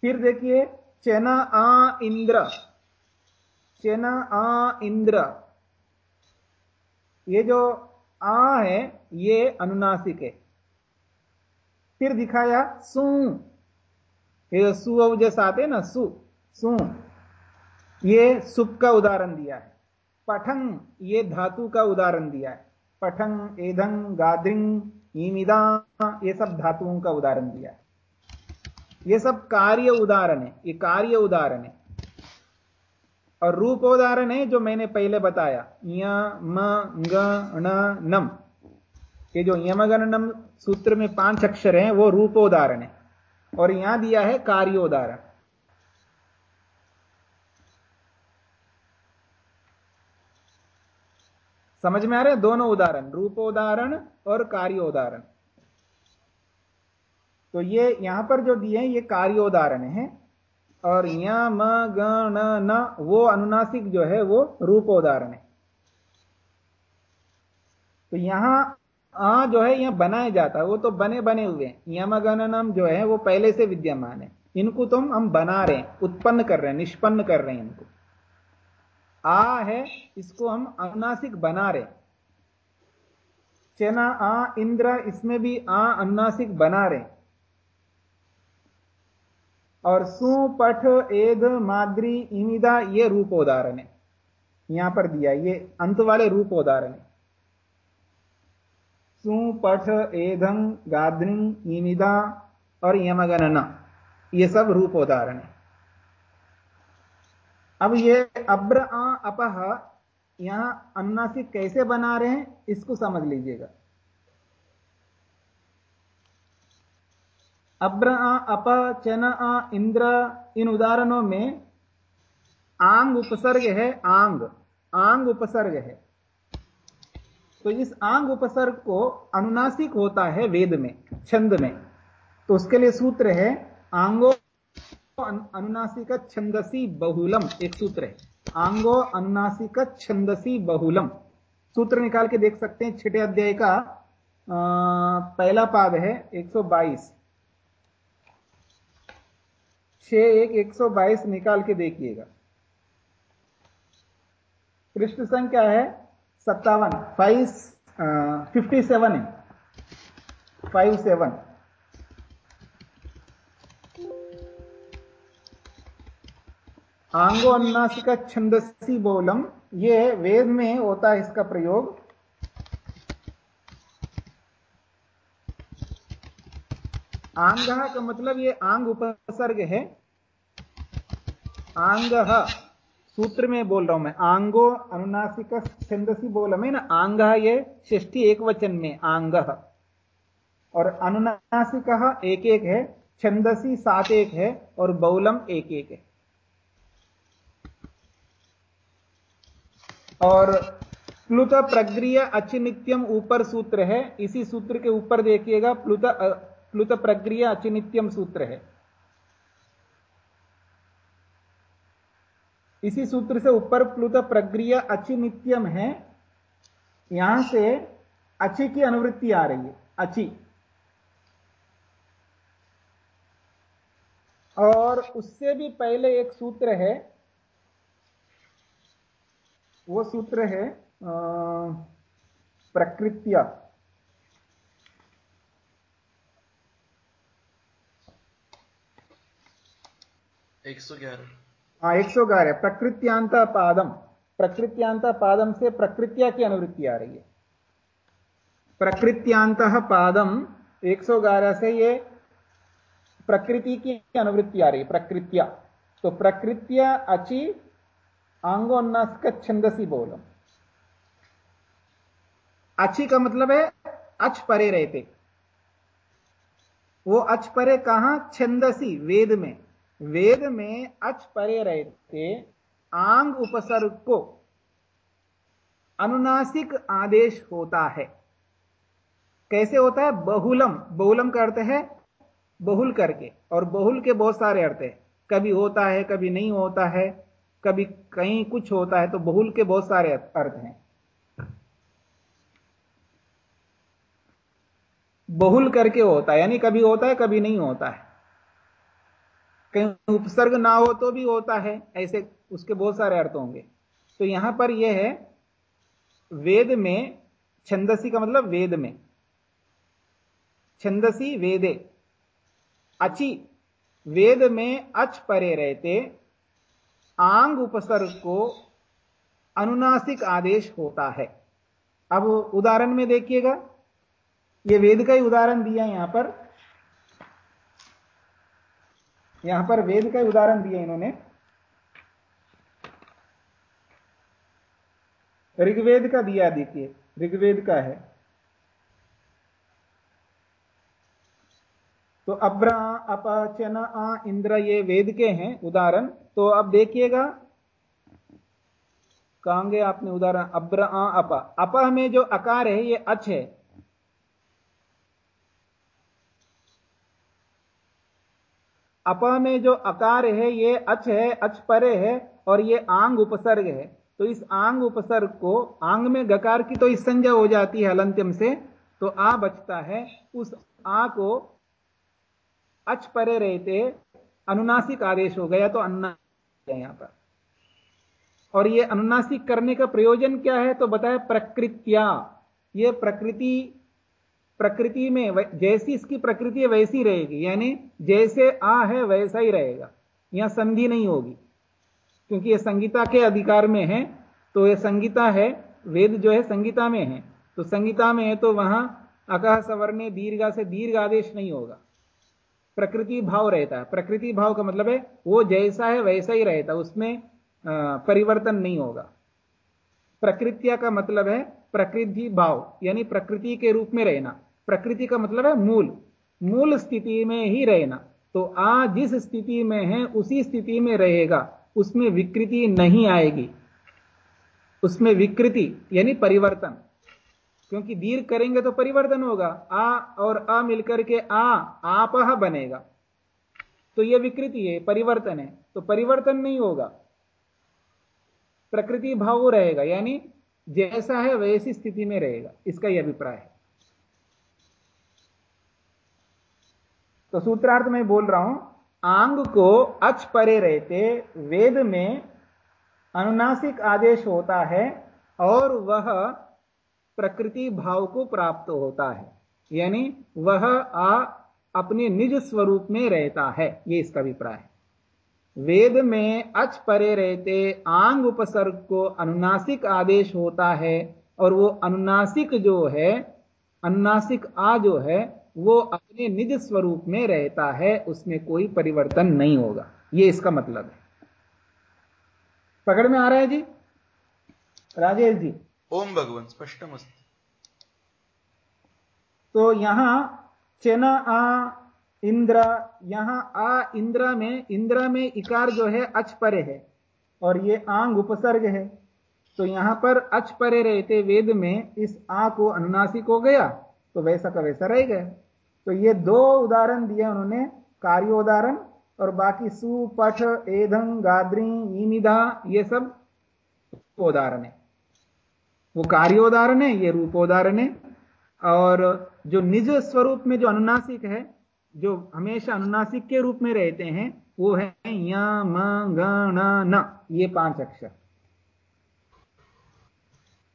फिर देखिए, चना आ इंद्र। चना आ इंद्र। ये जो आ है, ये अनुनासिक है। फिर दिखाया सू। ये जो सु जैसा आते ना, सु सु। ये सुप का उदाहरण दिया है। पठंग, ये धातु का उदाहरण दिया है। पठंग, एधंग, गाद्रिंग ईमिदा, ये सब धातुओं का उदाहरण दिया है। ये सब कार्य उदाहरण है, ये कार्य उदाहरण है। और रूप उदाहरण है जो मैंने पहले बताया यम गणनम ये जो यमगणनम सूत्र में पाँच अक्षर हैं, वो रूपोदाहरण है। और यहाँ दिया है कार्योदाहरण समझ में आ रहे हैं? दोनों उदाहरण, रूपोदाहरण और कार्योदाहरण। तो ये यहाँ पर जो दिए ये कार्योदाहरण है। और यम गण न वो अनुनासिक जो है, वो रूपोदाहरण है। तो यहाँ, आ जो है, यहाँ बनाया जाता है, वो तो बने बने हुए हैं। यमगणनम जो है, वो पहले से विद्यमान है। इनको तो हम बना रहे हैं, उत्पन्न कर रहे हैं, निष्पन्न कर रहे हैं इनको। आ है, इसको हम अनुनासिक बना रहे चना, आ, इंद्र, इसमें भी आ, अनुनासिक बना रहे और सु, पठ एद माद्री, इमिदा, ये रूप उदाहरण है। यहाँ पर दिया, ये अंत वाले रूप उदाहरण है। सु, पठ, एधं गाद्रिंग इमिदा और यमगणना, ये सब रूप उदाहरण है। अब ये अब्र अपह यहाँ अनुनासिक कैसे बना रहे हैं, इसको समझ लीजिएगा। अब्र आ अप चन आ इंद्र, इन उदाहरणों में आंग उपसर्ग है, आंग। आंग उपसर्ग है। तो इस आंग उपसर्ग को अनुनासिक होता है वेद में, छंद में। तो उसके लिए सूत्र है, आंगो अनुनासिक छंदसी बहुलम, एक सूत्र है। आंगो अनुनासिक छंदसी बहुलम। सूत्र निकाल के देख सकते हैं, छठे अध्याय का पहला पाद है 122 छ एक 122 निकाल के देखिएगा। पृष्ठ संख्या है सत्तावन फाइव फिफ्टी सेवन है। फाइव सेवन आंगो अनुनासिका छंदसी बोलम। ये वेद में होता है इसका प्रयोग। आंग का मतलब ये आंग उपसर्ग है। आंग सूत्र में बोल रहा हूँ मैं। आंगो अनुनासिक छंदसी बोलम है ना? आंग ये षष्ठी एक वचन में आंग और अनुनासिक एक एक है, छंदसी सात एक है, और बौलम एक एक है। और प्लुत प्रक्रिय अचिनित्यम ऊपर सूत्र है। इसी सूत्र के ऊपर देखिएगा, प्लुत प्लुत प्रक्रिय अचिनित्यम सूत्र है। इसी सूत्र से ऊपर प्लुत प्रक्रिय अचिनित्यम है। यहाँ से अच्छी की अनुवृत्ति आ रही है अच्छी और उससे भी पहले एक सूत्र है वो सूत्र है प्रकृत्या। एक सौ ग्यारह। हाँ एक सौ ग्यारह प्रकृत्यांत पादम प्रकृत्यांत पादम से प्रकृत्या की अनुवृत्ति आ रही है। प्रकृत्यांत पादम एक सौ ग्यारह से ये प्रकृति की अनुवृत्ति आ रही है प्रकृत्या। तो प्रकृत्या अचि आंगोन्नास का छंदसी बोलो। अच्छी का मतलब है, अच परे रहते। वो अच परे कहाँ? छंदसी, वेद में। वेद में अच परे रहते, आंग उपसर्ग को। अनुनासिक आदेश होता है। कैसे होता है? बहुलम। बहुलम का अर्थ है, बहुल करके। और बहुल के बहुत सारे अर्थ है। कभी होता है, कभी नहीं होता है। कभी कहीं कुछ होता है तो बहुल के बहुत सारे अर्थ हैं। बहुल करके होता है, यानी कभी होता है, कभी नहीं होता है। कहीं उपसर्ग ना हो तो भी होता है, ऐसे उसके बहुत सारे अर्थ होंगे। तो यहाँ पर यह है, वेद में, छंदसी का मतलब वेद में। छंदसी वेदे। अची, वेद में अच परे रहते आंग उपसर्ग को अनुनासिक आदेश होता है। अब उदाहरण में देखिएगा। ये वेद का ही उदाहरण दिया यहाँ पर। यहाँ पर वेद का ही उदाहरण दिया इन्होंने। ऋग्वेद का दिया, देखिए। ऋग्वेद का है। तो अब्र अप चन आ, इंद्र ये वेद के हैं उदाहरण। तो अब देखिएगा, कहेंगे आपने उदाहरण, अब्र आ अप। में जो अकार है, ये अच है। अप में जो अकार है, ये अच है अच परे है, और ये आंग उपसर्ग है। तो इस आंग उपसर्ग को, आंग में गकार की तो इस संज्ञा हो जाती है अलंत्यम से तो आ बचता है। उस आ को अच परे रहते अनुनासिक आदेश हो गया तो अन्ना यहाँ पर। और ये अनुनासिक करने का प्रयोजन क्या है तो बताया प्रकृत्या। ये प्रकृति प्रकृति में जैसी इसकी प्रकृति है वैसी रहेगी। यानी जैसे आ है वैसा ही रहेगा। यहाँ संधि नहीं होगी। क्योंकि यह संगीता के अधिकार में है तो यह संगीता है, वेद जो है संगीता में है। तो संगीता में है तो वहाँ अकह सवर्ण दीर्घा से दीर्घ आदेश नहीं होगा। प्रकृति भाव रहता है। प्रकृति भाव का मतलब है, वो जैसा है, वैसा ही रहता है, उसमें परिवर्तन नहीं होगा। प्रकृतिया का मतलब है प्रकृति भाव यानी प्रकृति के रूप में रहना। प्रकृति का मतलब है मूल। मूल स्थिति में ही रहना। तो आ जिस स्थिति में है, उसी स्थिति में रहेगा। उसमें विकृति नहीं आएगी। उसमें विकृति, यानी परिवर्तन। क्योंकि दीर्घ करेंगे तो परिवर्तन होगा। आ और अ मिलकर के आ, आप बनेगा। तो यह विकृति है, परिवर्तन है। तो परिवर्तन नहीं होगा। प्रकृति भाव रहेगा, यानी जैसा है वैसी स्थिति में रहेगा। इसका यह अभिप्राय है। तो सूत्रार्थ में बोल रहा हूँ, आंग को अच परे रहते वेद में अनुनासिक आदेश होता है और वह प्रकृति भाव को प्राप्त होता है। यानी वह आ अपने निज स्वरूप में रहता है, ये इसका अभिप्राय है। वेद में अच परे रहते आंग उपसर्ग को अनुनासिक आदेश होता है और वो अनुनासिक जो है, अनुनासिक आ जो है, वो अपने निज स्वरूप में रहता है, उसमें कोई परिवर्तन नहीं होगा। ये इसका मतलब है। पकड़ में आ रहा है जी? राजेश जी। ओम भगवान स्पष्टम तो यहाँ चेना आ, इंद्र, यहाँ आ, इंद्र में इंद्र में इकार जो है अच परे है। और ये आंग उपसर्ग है। तो यहाँ पर अच परे रहते वेद में इस आ को अनुनासिक हो गया तो वैसा का वैसा रह गया। तो ये दो उदाहरण दिए उन्होंने कार्योदाहरण और बाकी सु पठ एधं, गाद्री ईमिधा ये सब उदाहरण है। वो कार्योदाहरण है ये रूपोदाहरण है। और जो निज स्वरूप में जो अनुनासिक है जो हमेशा अनुनासिक के रूप में रहते हैं वो है यम गण न ये पाँच अक्षर।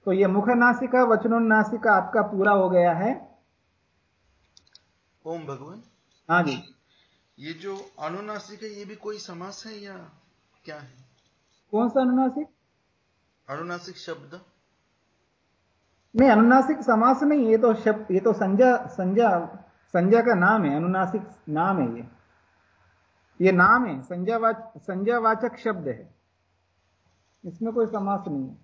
तो ये मुख नासिका वचनोन्नासिका आपका पूरा हो गया है। ओम भगवान। हाँ जी। ये जो अनुनासिक है ये भी कोई समास है या क्या है? कौन सा अनुनासिक? अनुनासिक शब्द। नहीं, अनुनासिक समास नहीं ये तो शब्द, ये तो संज्ञा संज्ञा संज्ञा का नाम है, अनुनासिक नाम है ये। ये नाम है, संज्ञावाच, संज्ञावाचक शब्द है। इसमें कोई समास नहीं है।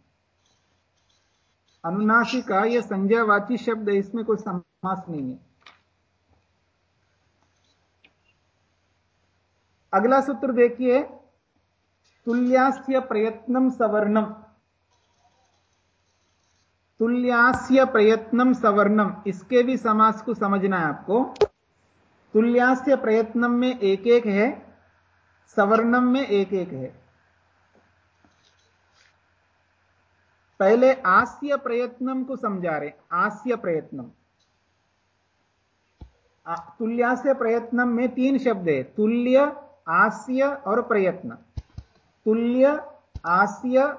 अनुनासिका यह संज्ञावाची शब्द है, इसमें कोई समास नहीं है। अगला सूत्र देखिए। तुल्यास्य प्रयत्नम सवर्णम। तुल्यास्य प्रयत्नम सवर्णम इसके भी समास को समझना है आपको। तुल्यास्य प्रयत्नम में एक एक है सवर्णम में एक एक है। पहले आस्य प्रयत्नम को समझा रहे आस्य प्रयत्नम तुल्यास्य प्रयत्नम में तीन शब्द है। तुल्य, आस्य और प्रयत्न। तुल्य, आस्य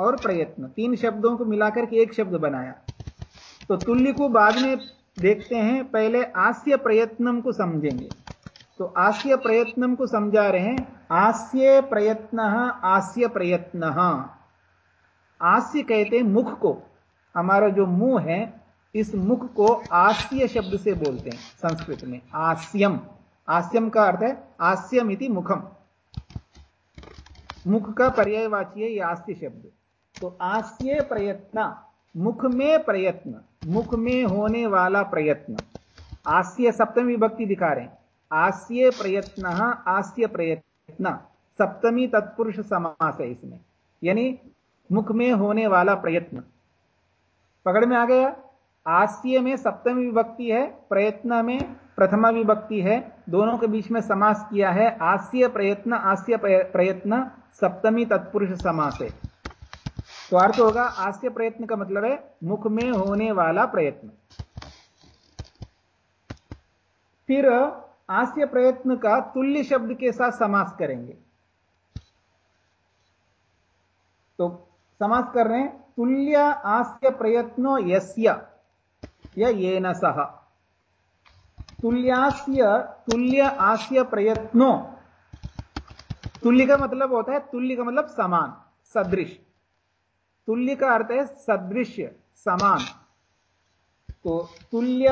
और प्रयत्न। तीन शब्दों को मिलाकर के एक शब्द बनाया। तो तुल्य को बाद में देखते हैं, पहले आस्य प्रयत्नम को समझेंगे। तो आस्य प्रयत्नम को समझा रहे हैं, आस्य प्रयत्न आस्य प्रयत्न। आस्य कहते हैं मुख को। हमारा जो मुँह है, इस मुख को आस्य शब्द से बोलते हैं संस्कृत में, आस्यम। आस्यम का अर्थ है आस्यम इति मुखम। मुख का पर्यायवाची है यह आस्य शब्द। तो आस्य प्रयत्न, मुख में प्रयत्न, मुख में होने वाला प्रयत्न। आस्य सप्तमी विभक्ति दिखा रहे आस्य प्रयत्न आस्य प्रयत्न, सप्तमी तत्पुरुष समास है इसमें। यानी मुख में होने वाला प्रयत्न। पकड़ में आ गया? आस्य में सप्तमी विभक्ति है, प्रयत्न में प्रथमा विभक्ति है, दोनों के बीच में समास किया है। आस्य प्रयत्न आस्य प्रयत्न, सप्तमी तत्पुरुष समास है। अर्थ होगा। आस्य प्रयत्न का मतलब है मुख में होने वाला प्रयत्न। फिर आस्य प्रयत्न का तुल्य शब्द के साथ समास करेंगे। तो समास कर रहे हैं, तुल्य आस्य प्रयत्नो यस्य, या ये सह। तुल्यास्य, तुल्य आस्य प्रयत्नो। तुल्य का मतलब होता है, तुल्य का मतलब समान, सदृश। तुल्य का अर्थ है सदृश्य, समान। तो तुल्य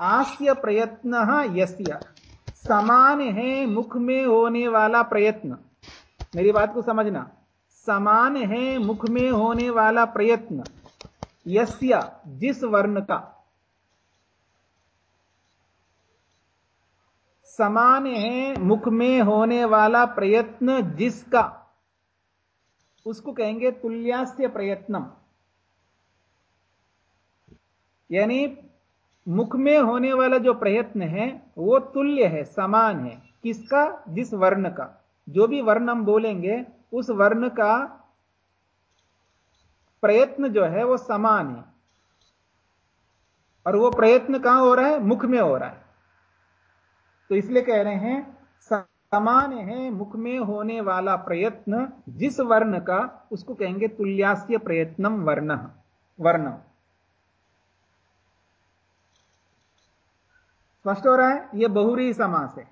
आस्य प्रयत्न यस्य। समान है मुख में होने वाला प्रयत्न। मेरी बात को समझना। समान है मुख में होने वाला प्रयत्न। यस्य, जिस वर्ण का। समान है मुख में होने वाला प्रयत्न जिसका। उसको कहेंगे तुल्यास्य प्रयत्नम। यानी मुख में होने वाला जो प्रयत्न है, वो तुल्य है, समान है। किसका? जिस वर्ण का। जो भी वर्ण हम बोलेंगे, उस वर्ण का प्रयत्न जो है, वो समान है। और वो प्रयत्न कहाँ हो रहा है? मुख में हो रहा है। तो इसलिए कह रहे हैं समान है मुख में होने वाला प्रयत्न जिस वर्ण का उसको कहेंगे तुल्यास्य प्रयत्नम वर्ण वर्ण। स्पष्ट हो रहा है? यह बहुरी समास है।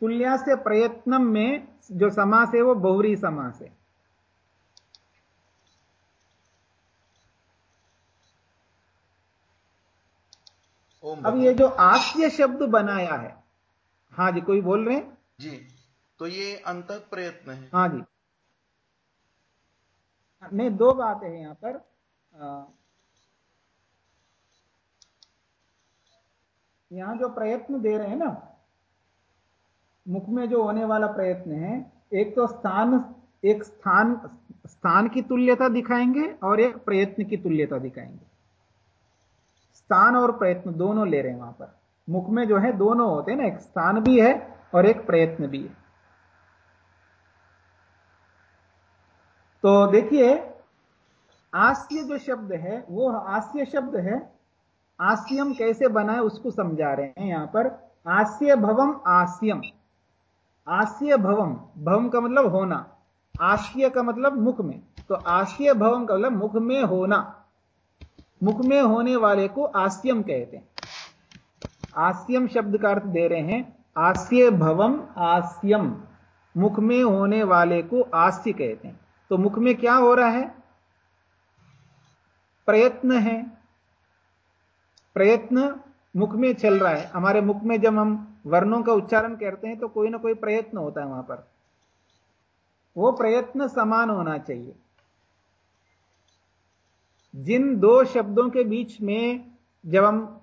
तुल्यास्य प्रयत्नम में जो समास है वो बहुरी समास है। अब ये जो आस्य शब्द बनाया है हाँ जी कोई बोल रहे हैं? जी तो ये अंत प्रयत्न है। हाँ जी। नहीं दो बातें हैं यहाँ पर। यहाँ जो प्रयत्न दे रहे हैं ना मुख में जो होने वाला प्रयत्न है एक तो स्थान एक स्थान स्थान की तुल्यता दिखाएँगे और एक प्रयत्न की तुल्यता दिखाएँगे। स्थान और प्रयत्न दोनों ले रहे हैं वहाँ पर। मुख में जो है दोनों होते हैं ना, एक स्थान भी है और एक प्रयत्न भी है। तो देखिए, आस्य जो शब्द है, वो आस्य शब्द है, आस्यम कैसे बना है उसको समझा रहे हैं यहाँ पर। आस्य भवम आस्यम। आस्य भवम भवम का मतलब होना। आस्य का मतलब मुख में। तो आस्य भवम का मतलब मुख में होना। मुख में होने वाले को आस्यम कहते हैं। आस्यम शब्द का अर्थ दे रहे हैं, आस्य भवम, आस्यम। मुख में होने वाले को आस्य कहते हैं। तो मुख में क्या हो रहा है? प्रयत्न है। प्रयत्न मुख में चल रहा है। हमारे मुख में जब हम वर्णों का उच्चारण करते हैं तो कोई ना कोई प्रयत्न होता है वहाँ पर। वो प्रयत्न समान होना चाहिए। जिन दो शब्दों के बीच में जब हम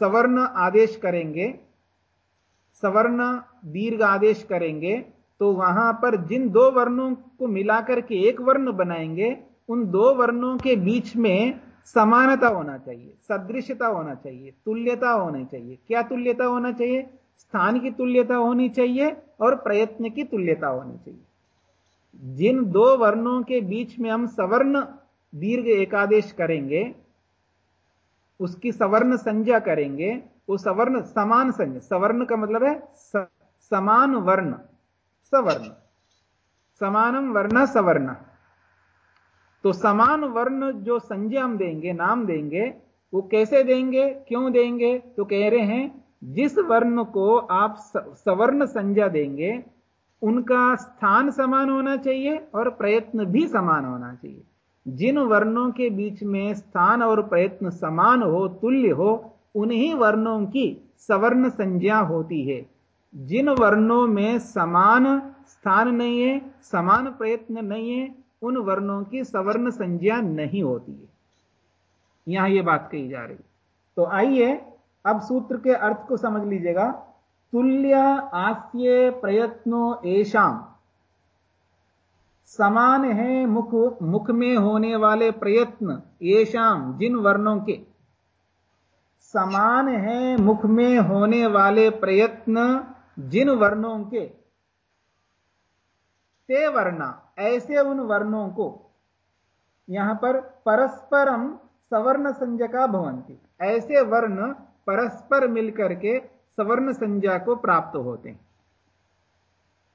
सवर्ण आदेश करेंगे, सवर्ण दीर्घ आदेश करेंगे तो वहाँ पर जिन दो वर्णों को मिलाकर के एक वर्ण बनाएँगे, उन दो वर्णों के बीच में समानता होना चाहिए सदृशता होना चाहिए, तुल्यता होनी चाहिए। क्या तुल्यता होना चाहिए? स्थान की तुल्यता होनी चाहिए और प्रयत्न की तुल्यता होनी चाहिए। जिन दो वर्णों के बीच में हम सवर्ण दीर्घ एकादेश करेंगे उसकी सवर्ण संज्ञा करेंगे वो सवर्ण समान संज्ञा सवर्ण का मतलब है स, समान वर्ण सवर्ण। समानम वर्ण सवर्ण। तो समान वर्ण जो संज्ञा हम देंगे नाम देंगे वो कैसे देंगे क्यों देंगे तो कह रहे हैं जिस वर्ण को आप सवर्ण संज्ञा देंगे उनका स्थान समान होना चाहिए और प्रयत्न भी समान होना चाहिए। जिन वर्णों के बीच में स्थान और प्रयत्न समान हो, तुल्य हो, उन्हीं वर्णों की सवर्ण संज्ञा होती है। जिन वर्णों में समान स्थान नहीं है, समान प्रयत्न नहीं है, उन वर्णों की सवर्ण संज्ञा नहीं होती है। यहाँ यह बात कही जा रही तो आइए अब सूत्र के अर्थ को समझ लीजिएगा। तुल्य आस्य प्रयत्नो एशाम समान है मुख मुख में होने वाले प्रयत्न येषाम जिन वर्णों के। समान है मुख में होने वाले प्रयत्न, जिन वर्णों के। ते वर्णा, ऐसे उन वर्णों को। यहाँ पर परस्परम सवर्ण संज्ञा भवंती ऐसे वर्ण परस्पर मिलकर के सवर्ण संज्ञा को प्राप्त होते हैं।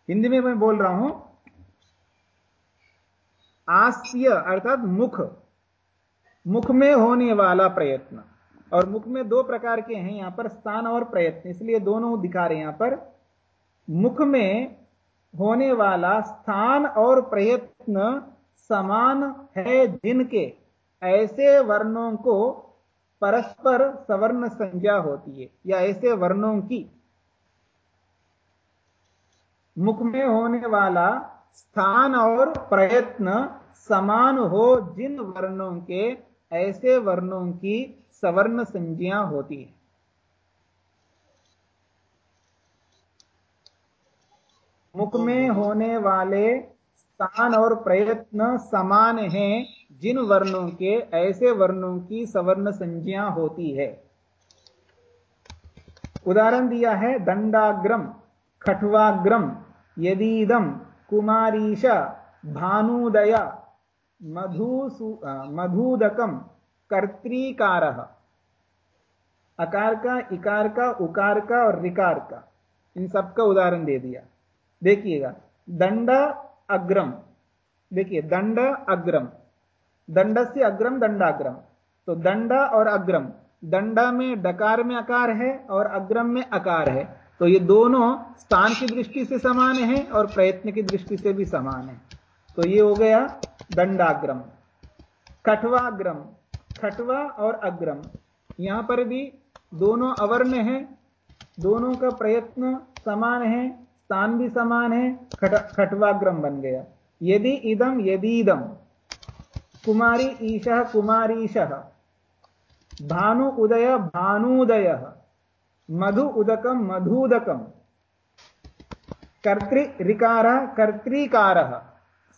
हिंदी में मैं बोल रहा हूँ आस्य अर्थात मुख। मुख में होने वाला प्रयत्न। और मुख में दो प्रकार के हैं यहाँ पर, स्थान और प्रयत्न। इसलिए दोनों दिखा रहे हैं यहाँ पर। मुख में होने वाला स्थान और प्रयत्न समान है जिनके। ऐसे वर्णों को परस्पर सवर्ण संज्ञा होती है, या ऐसे वर्णों की। मुख में होने वाला स्थान और प्रयत्न समान हो जिन वर्णों के, ऐसे वर्णों की सवर्ण संज्ञा होती है। मुख में होने वाले स्थान और प्रयत्न समान हैं जिन वर्णों के, ऐसे वर्णों की सवर्ण संज्ञा होती है। उदाहरण दिया है, दंडाग्रम खटवाग्रम यदीदम, कुमारीश, भानुदय मधु मधुदकम कर्तिकार अकार का इकार का उकार का और रिकार का इन सबका उदाहरण दे दिया। देखिएगा, दंड, अग्रम। देखिए, दंड, अग्रम। दंड से अग्रम, दंडाग्रम। तो दंड और अग्रम। दंडा में डकार में आकार है और अग्रम में आकार है। तो ये दोनों स्थान की दृष्टि से समान है और प्रयत्न की दृष्टि से भी समान है। तो ये हो गया दंडाग्रम खटवाग्रम खटवा और अग्रम। यहाँ पर भी दोनों अवर्ण है, दोनों का प्रयत्न समान है, स्थान भी समान है, खट, खटवाग्रम बन गया। यदि इदम यदीदम कुमारी ईशः, कुमारीशः। भानु उदय भानुदय मधु उदकम मधुदकम कर्तृ रिकार कर्तृकार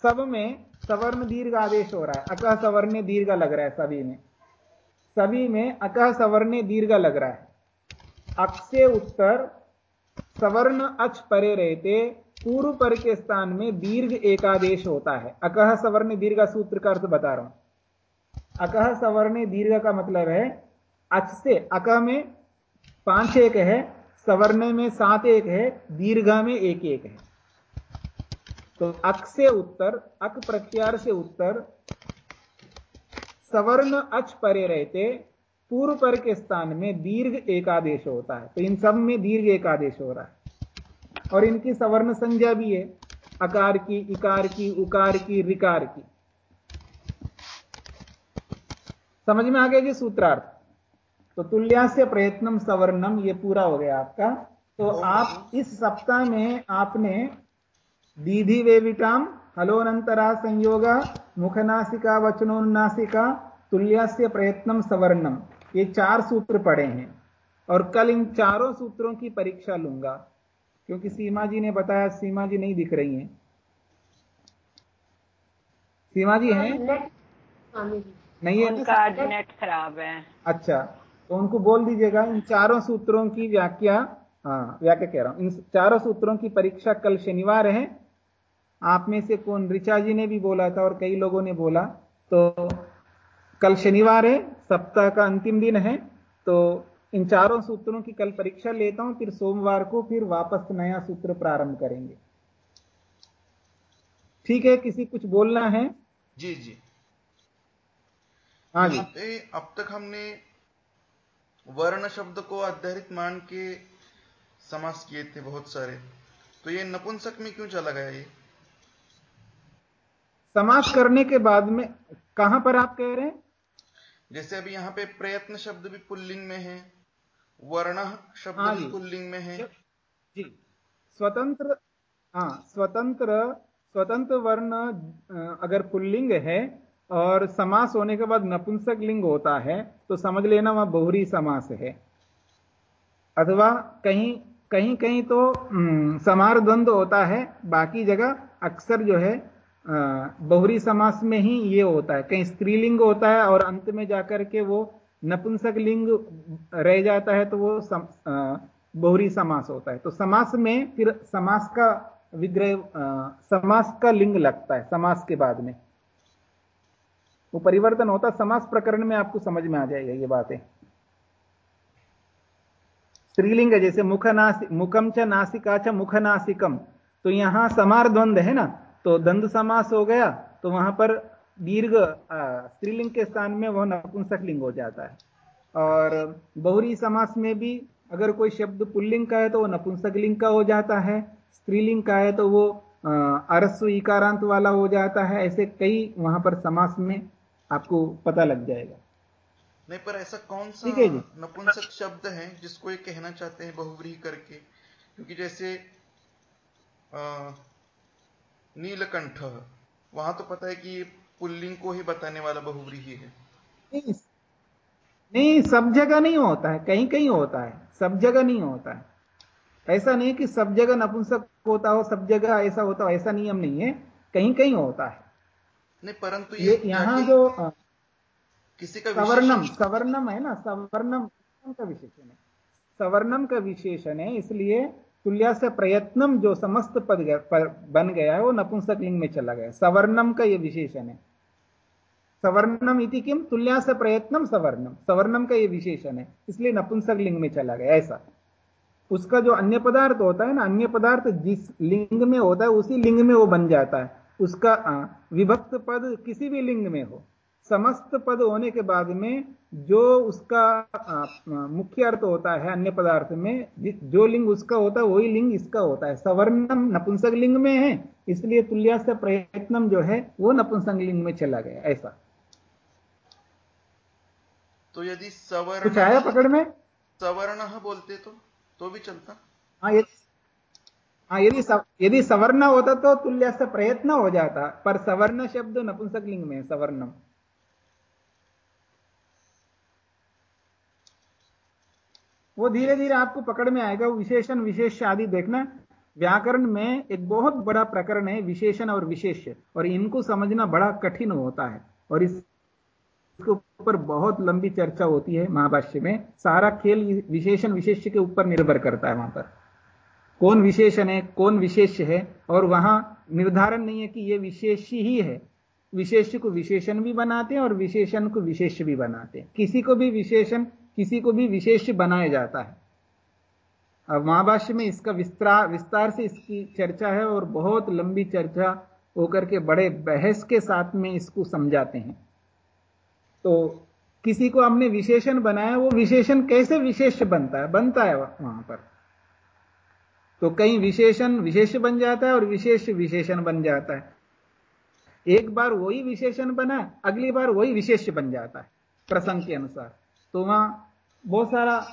सब में सवर्ण दीर्घ आदेश हो रहा है, अकह सवर्ण दीर्घ लग रहा है सभी में। सभी में अकह सवर्ण दीर्घ लग रहा है। अक से उत्तर, सवर्ण अच परे रहते, पूर्व पर के स्थान में दीर्घ एकादेश होता है। अकह सवर्ण दीर्घ सूत्र का अर्थ बता रहा हूँ। अकह सवर्ण दीर्घ का मतलब है अच से, अकह में पाँच एक है, सवर्ण में सात एक है, दीर्घ में एक एक है। तो अक से उत्तर अक प्रत्यार से उत्तर, सवर्ण अच परे रहते, पूर्व पर के स्थान में दीर्घ एकादेश होता है। तो इन सब में दीर्घ एकादेश हो रहा है। और इनकी सवर्ण संज्ञा भी है, अकार की, इकार की, उकार की, रिकार की। समझ में आ गया जी सूत्रार्थ? तो तुल्यास्य प्रयत्नम सवर्णम, ये पूरा हो गया आपका। तो आप इस सप्ताह में आपने दीधि वेविटाम हलोनंतरा संयोग मुखनासिका वचनोन्नासिका तुल्यास्य प्रयत्नम सवर्णम। ये चार सूत्र पढ़े हैं। और कल इन चारों सूत्रों की परीक्षा लूँगा। क्योंकि सीमा जी ने बताया सीमा जी नहीं दिख रही हैं। सीमा जी हैं? नहीं है? उनका नेट खराब है। अच्छा तो उनको बोल दीजिएगा इन चारों सूत्रों की व्याख्या हाँ व्याख्या कह रहा हूँ। इन चारों सूत्रों की परीक्षा कल शनिवार है। आप में से कौन? ऋचा जी ने भी बोला था और कई लोगों ने बोला। तो कल शनिवार है सप्ताह का अंतिम दिन है तो इन चारों सूत्रों की कल परीक्षा लेता हूँ फिर सोमवार को फिर वापस नया सूत्र प्रारंभ करेंगे। ठीक है किसी कुछ बोलना है? जी जी। हाँ जी। अब तक हमने वर्ण शब्द को आधारित मान के समास किए थे बहुत सारे। तो ये नपुंसक में क्यों चला गया ये? समास करने के बाद में कहाँ पर आप कह रहे हैं? जैसे अभी यहाँ पे प्रयत्न शब्द भी पुल्लिंग में है वर्ण शब्द हाँ भी पुल्लिंग में है। जी। स्वतंत्र हाँ स्वतंत्र स्वतंत्र वर्ण अगर पुल्लिंग है और समास होने के बाद नपुंसक लिंग होता है तो समझ लेना वह बहुरी समास है। अथवा कहीं कहीं कहीं तो समार द्वंद होता है बाकी जगह अक्सर जो है बहुरी समास में ही ये होता है। कहीं स्त्रीलिंग होता है और अंत में जाकर के वो नपुंसक लिंग रह जाता है तो वो सम, अ, बहुरी समास होता है। तो समास में फिर समास का विग्रह समास का लिंग लगता है समास के बाद में। वो परिवर्तन होता है समास प्रकरण में आपको समझ में आ जाएगा ये बातें। स्त्रीलिंग है जैसे मुखनासि मुखम च नासिका च मुखनासिकम तो यहाँ समार द्वंद है ना तो दंद समास हो गया तो वहाँ पर दीर्घ स्त्रीलिंग के स्थान में वह नपुंसक लिंग हो जाता है। और बहुरी समास में भी अगर कोई शब्द पुल्लिंग का है तो वो नपुंसक लिंग का हो जाता है। स्त्रीलिंग का है तो वो अरस्व इकारांत वाला हो जाता है। ऐसे कई वहाँ पर समास में आपको पता लग जाएगा। नहीं पर ऐसा कौन सा। नपुंसक शब्द है जिसको ये कहना चाहते हैं बहुव्रीहि करके? क्योंकि जैसे अ, नीलकंठ। वहाँ तो पता है कि पुल्लिंग को ही बताने वाला बहुव्रीहि है। नहीं नहीं सब जगह नहीं होता है कहीं कहीं होता है सब जगह नहीं होता है। ऐसा नहीं कि सब जगह नपुंसक होता हो सब जगह ऐसा होता हो ऐसा नियम नहीं है कहीं कहीं होता है। नहीं परंतु ये ये यहाँ जो किसी का सवर्णम सवर्णम है ना सवर्णम का विशेषण है। सवर्णम का विशेषण है इसलिए तुल्या से प्रयत्नम जो समस्त पद बन गया है, वो नपुंसक लिंग में चला गया सवर्णम का ये विशेषण है। सवर्णम इति किम तुल्या से प्रयत्नम सवर्णम। सवर्णम का ये विशेषण है। इसलिए नपुंसक लिंग में चला गया, ऐसा। उसका जो अन्य पदार्थ होता है ना, अन्य पदार्थ जिस लिंग में होता है, उसी लिंग में वो बन जाता है। उसका विभक्त पद किसी भी लिंग में हो। समस्त पद होने के बाद में जो उसका मुख्य अर्थ होता है अन्य पदार्थ में जि- जो लिंग उसका होता है वही लिंग इसका होता है। सवर्णम नपुंसक लिंग में है इसलिए तुल्या से प्रयत्नम जो है वो नपुंसक लिंग में चला गया ऐसा। तो यदि सवर्ण कुछ आया पकड़ में? सवर्ण बोलते तो तो भी चलता? हाँ यदि हाँ यदि सव, यदि सवर्ण होता तो तुल्य प्रयत्न हो जाता पर सवर्ण शब्द नपुंसक लिंग में सवर्णम। वो धीरे धीरे आपको पकड़ में आएगा। विशेषण विशेष आदि देखना। व्याकरण में एक बहुत बड़ा प्रकरण है, विशेषण और विशेष और इनको समझना बड़ा कठिन होता है। और इस, इसके ऊपर बहुत लंबी चर्चा होती है महाभाष्य में। सारा खेल विशेषण विशेष के ऊपर निर्भर करता है वहाँ पर। कौन विशेषण है, कौन विशेष है? और वहाँ निर्धारण नहीं है कि यह विशेष ही है। विशेष को विशेषण भी बनाते हैं और विशेषण को विशेष भी बनाते हैं। किसी को भी विशेषण किसी को भी विशेष बनाया जाता है। अब महाभाष्य में इसका विस्तार विस्तार से इसकी चर्चा है और बहुत लंबी चर्चा होकर के बड़े बहस के साथ में इसको समझाते हैं। तो किसी को हमने विशेषण बनाया, वो विशेषण कैसे विशेष बनता है? बनता है वहाँ पर। तो कहीं विशेषण विशेष बन जाता है और विशेष विशेषण बन जाता है। एक बार वही विशेषण बना, अगली बार वही विशेष बन जाता है, प्रसंग के अनुसार। तो वहाँ बहुत सारा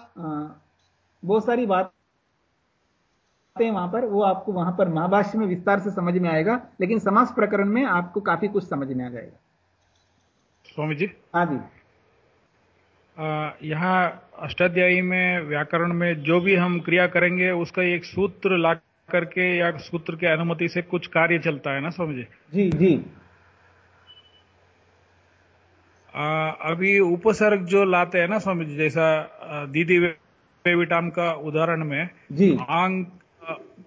बहुत सारी बातें वहाँ पर वो आपको वहाँ पर महाभाष्य में विस्तार से समझ में आएगा लेकिन समास प्रकरण में आपको काफ़ी कुछ समझ में आ जाएगा। स्वामी जी? हाँ जी। यहाँ अष्टाध्यायी में व्याकरण में जो भी हम क्रिया करेंगे उसका एक सूत्र ला करके या सूत्र के अनुमति से कुछ कार्य चलता है ना स्वामी जी? जी जी। अभी उपसर्ग जो लाते हैं ना स्वामी जी जैसा दीदी विटाम का उदाहरण में जी। आंग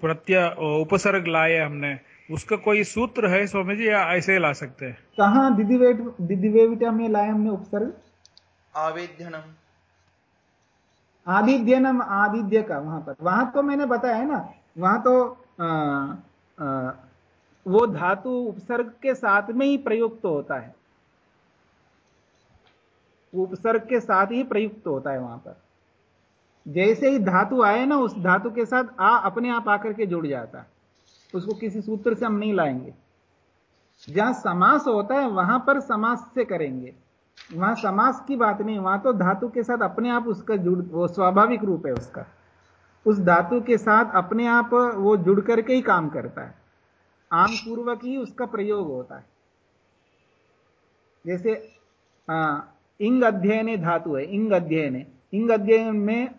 प्रत्यय उपसर्ग लाए हमने। उसका कोई सूत्र है स्वामी जी या ऐसे ला सकते हैं? कहा दिदिवेट दिदिवेविटा में लाए हमने उपसर्ग? आवेद्यनम। आदिध्यनम आदिध्य का वहाँ पर। वहाँ तो मैंने बताया है ना वहाँ तो आ, आ, वो धातु उपसर्ग के साथ में ही प्रयुक्त होता है। उपसर्ग के साथ ही प्रयुक्त होता है वहाँ पर। जैसे ही धातु आए ना उस धातु के साथ आ अपने आप आकर के जुड़ जाता है। उसको किसी सूत्र से हम नहीं लाएँगे। जहाँ समास होता है वहाँ पर समास से करेंगे। वहाँ समास की बात नहीं वहाँ तो धातु के साथ अपने आप उसका जुड़ वो स्वाभाविक रूप है उसका। उस धातु के साथ अपने आप वो जुड़ करके ही काम करता है। आम पूर्वक ही उसका प्रयोग होता है। जैसे आ, इंग अध्ययन धातु है इंग अध्ययन। इंग अध्ययन में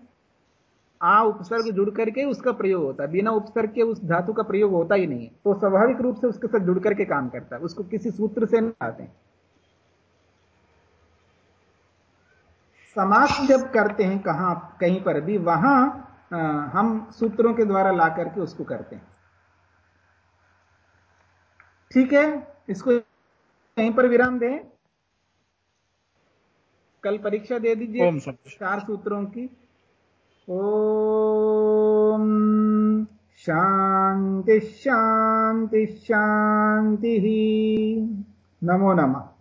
आ उपसर्ग जुड़ करके उसका प्रयोग होता है। बिना उपसर्ग के उस धातु का प्रयोग होता ही नहीं तो स्वाभाविक रूप से उसके साथ जुड़ करके काम करता है। उसको किसी सूत्र से नहीं आते। समास जब करते हैं कहाँ कहीं पर भी वहाँ आ, हम सूत्रों के द्वारा ला करके उसको करते हैं। ठीक है? इसको कहीं पर विराम दें। कल परीक्षा दे दीजिए चार सूत्रों की। ॐ शांति शांति शांति नमो नमः।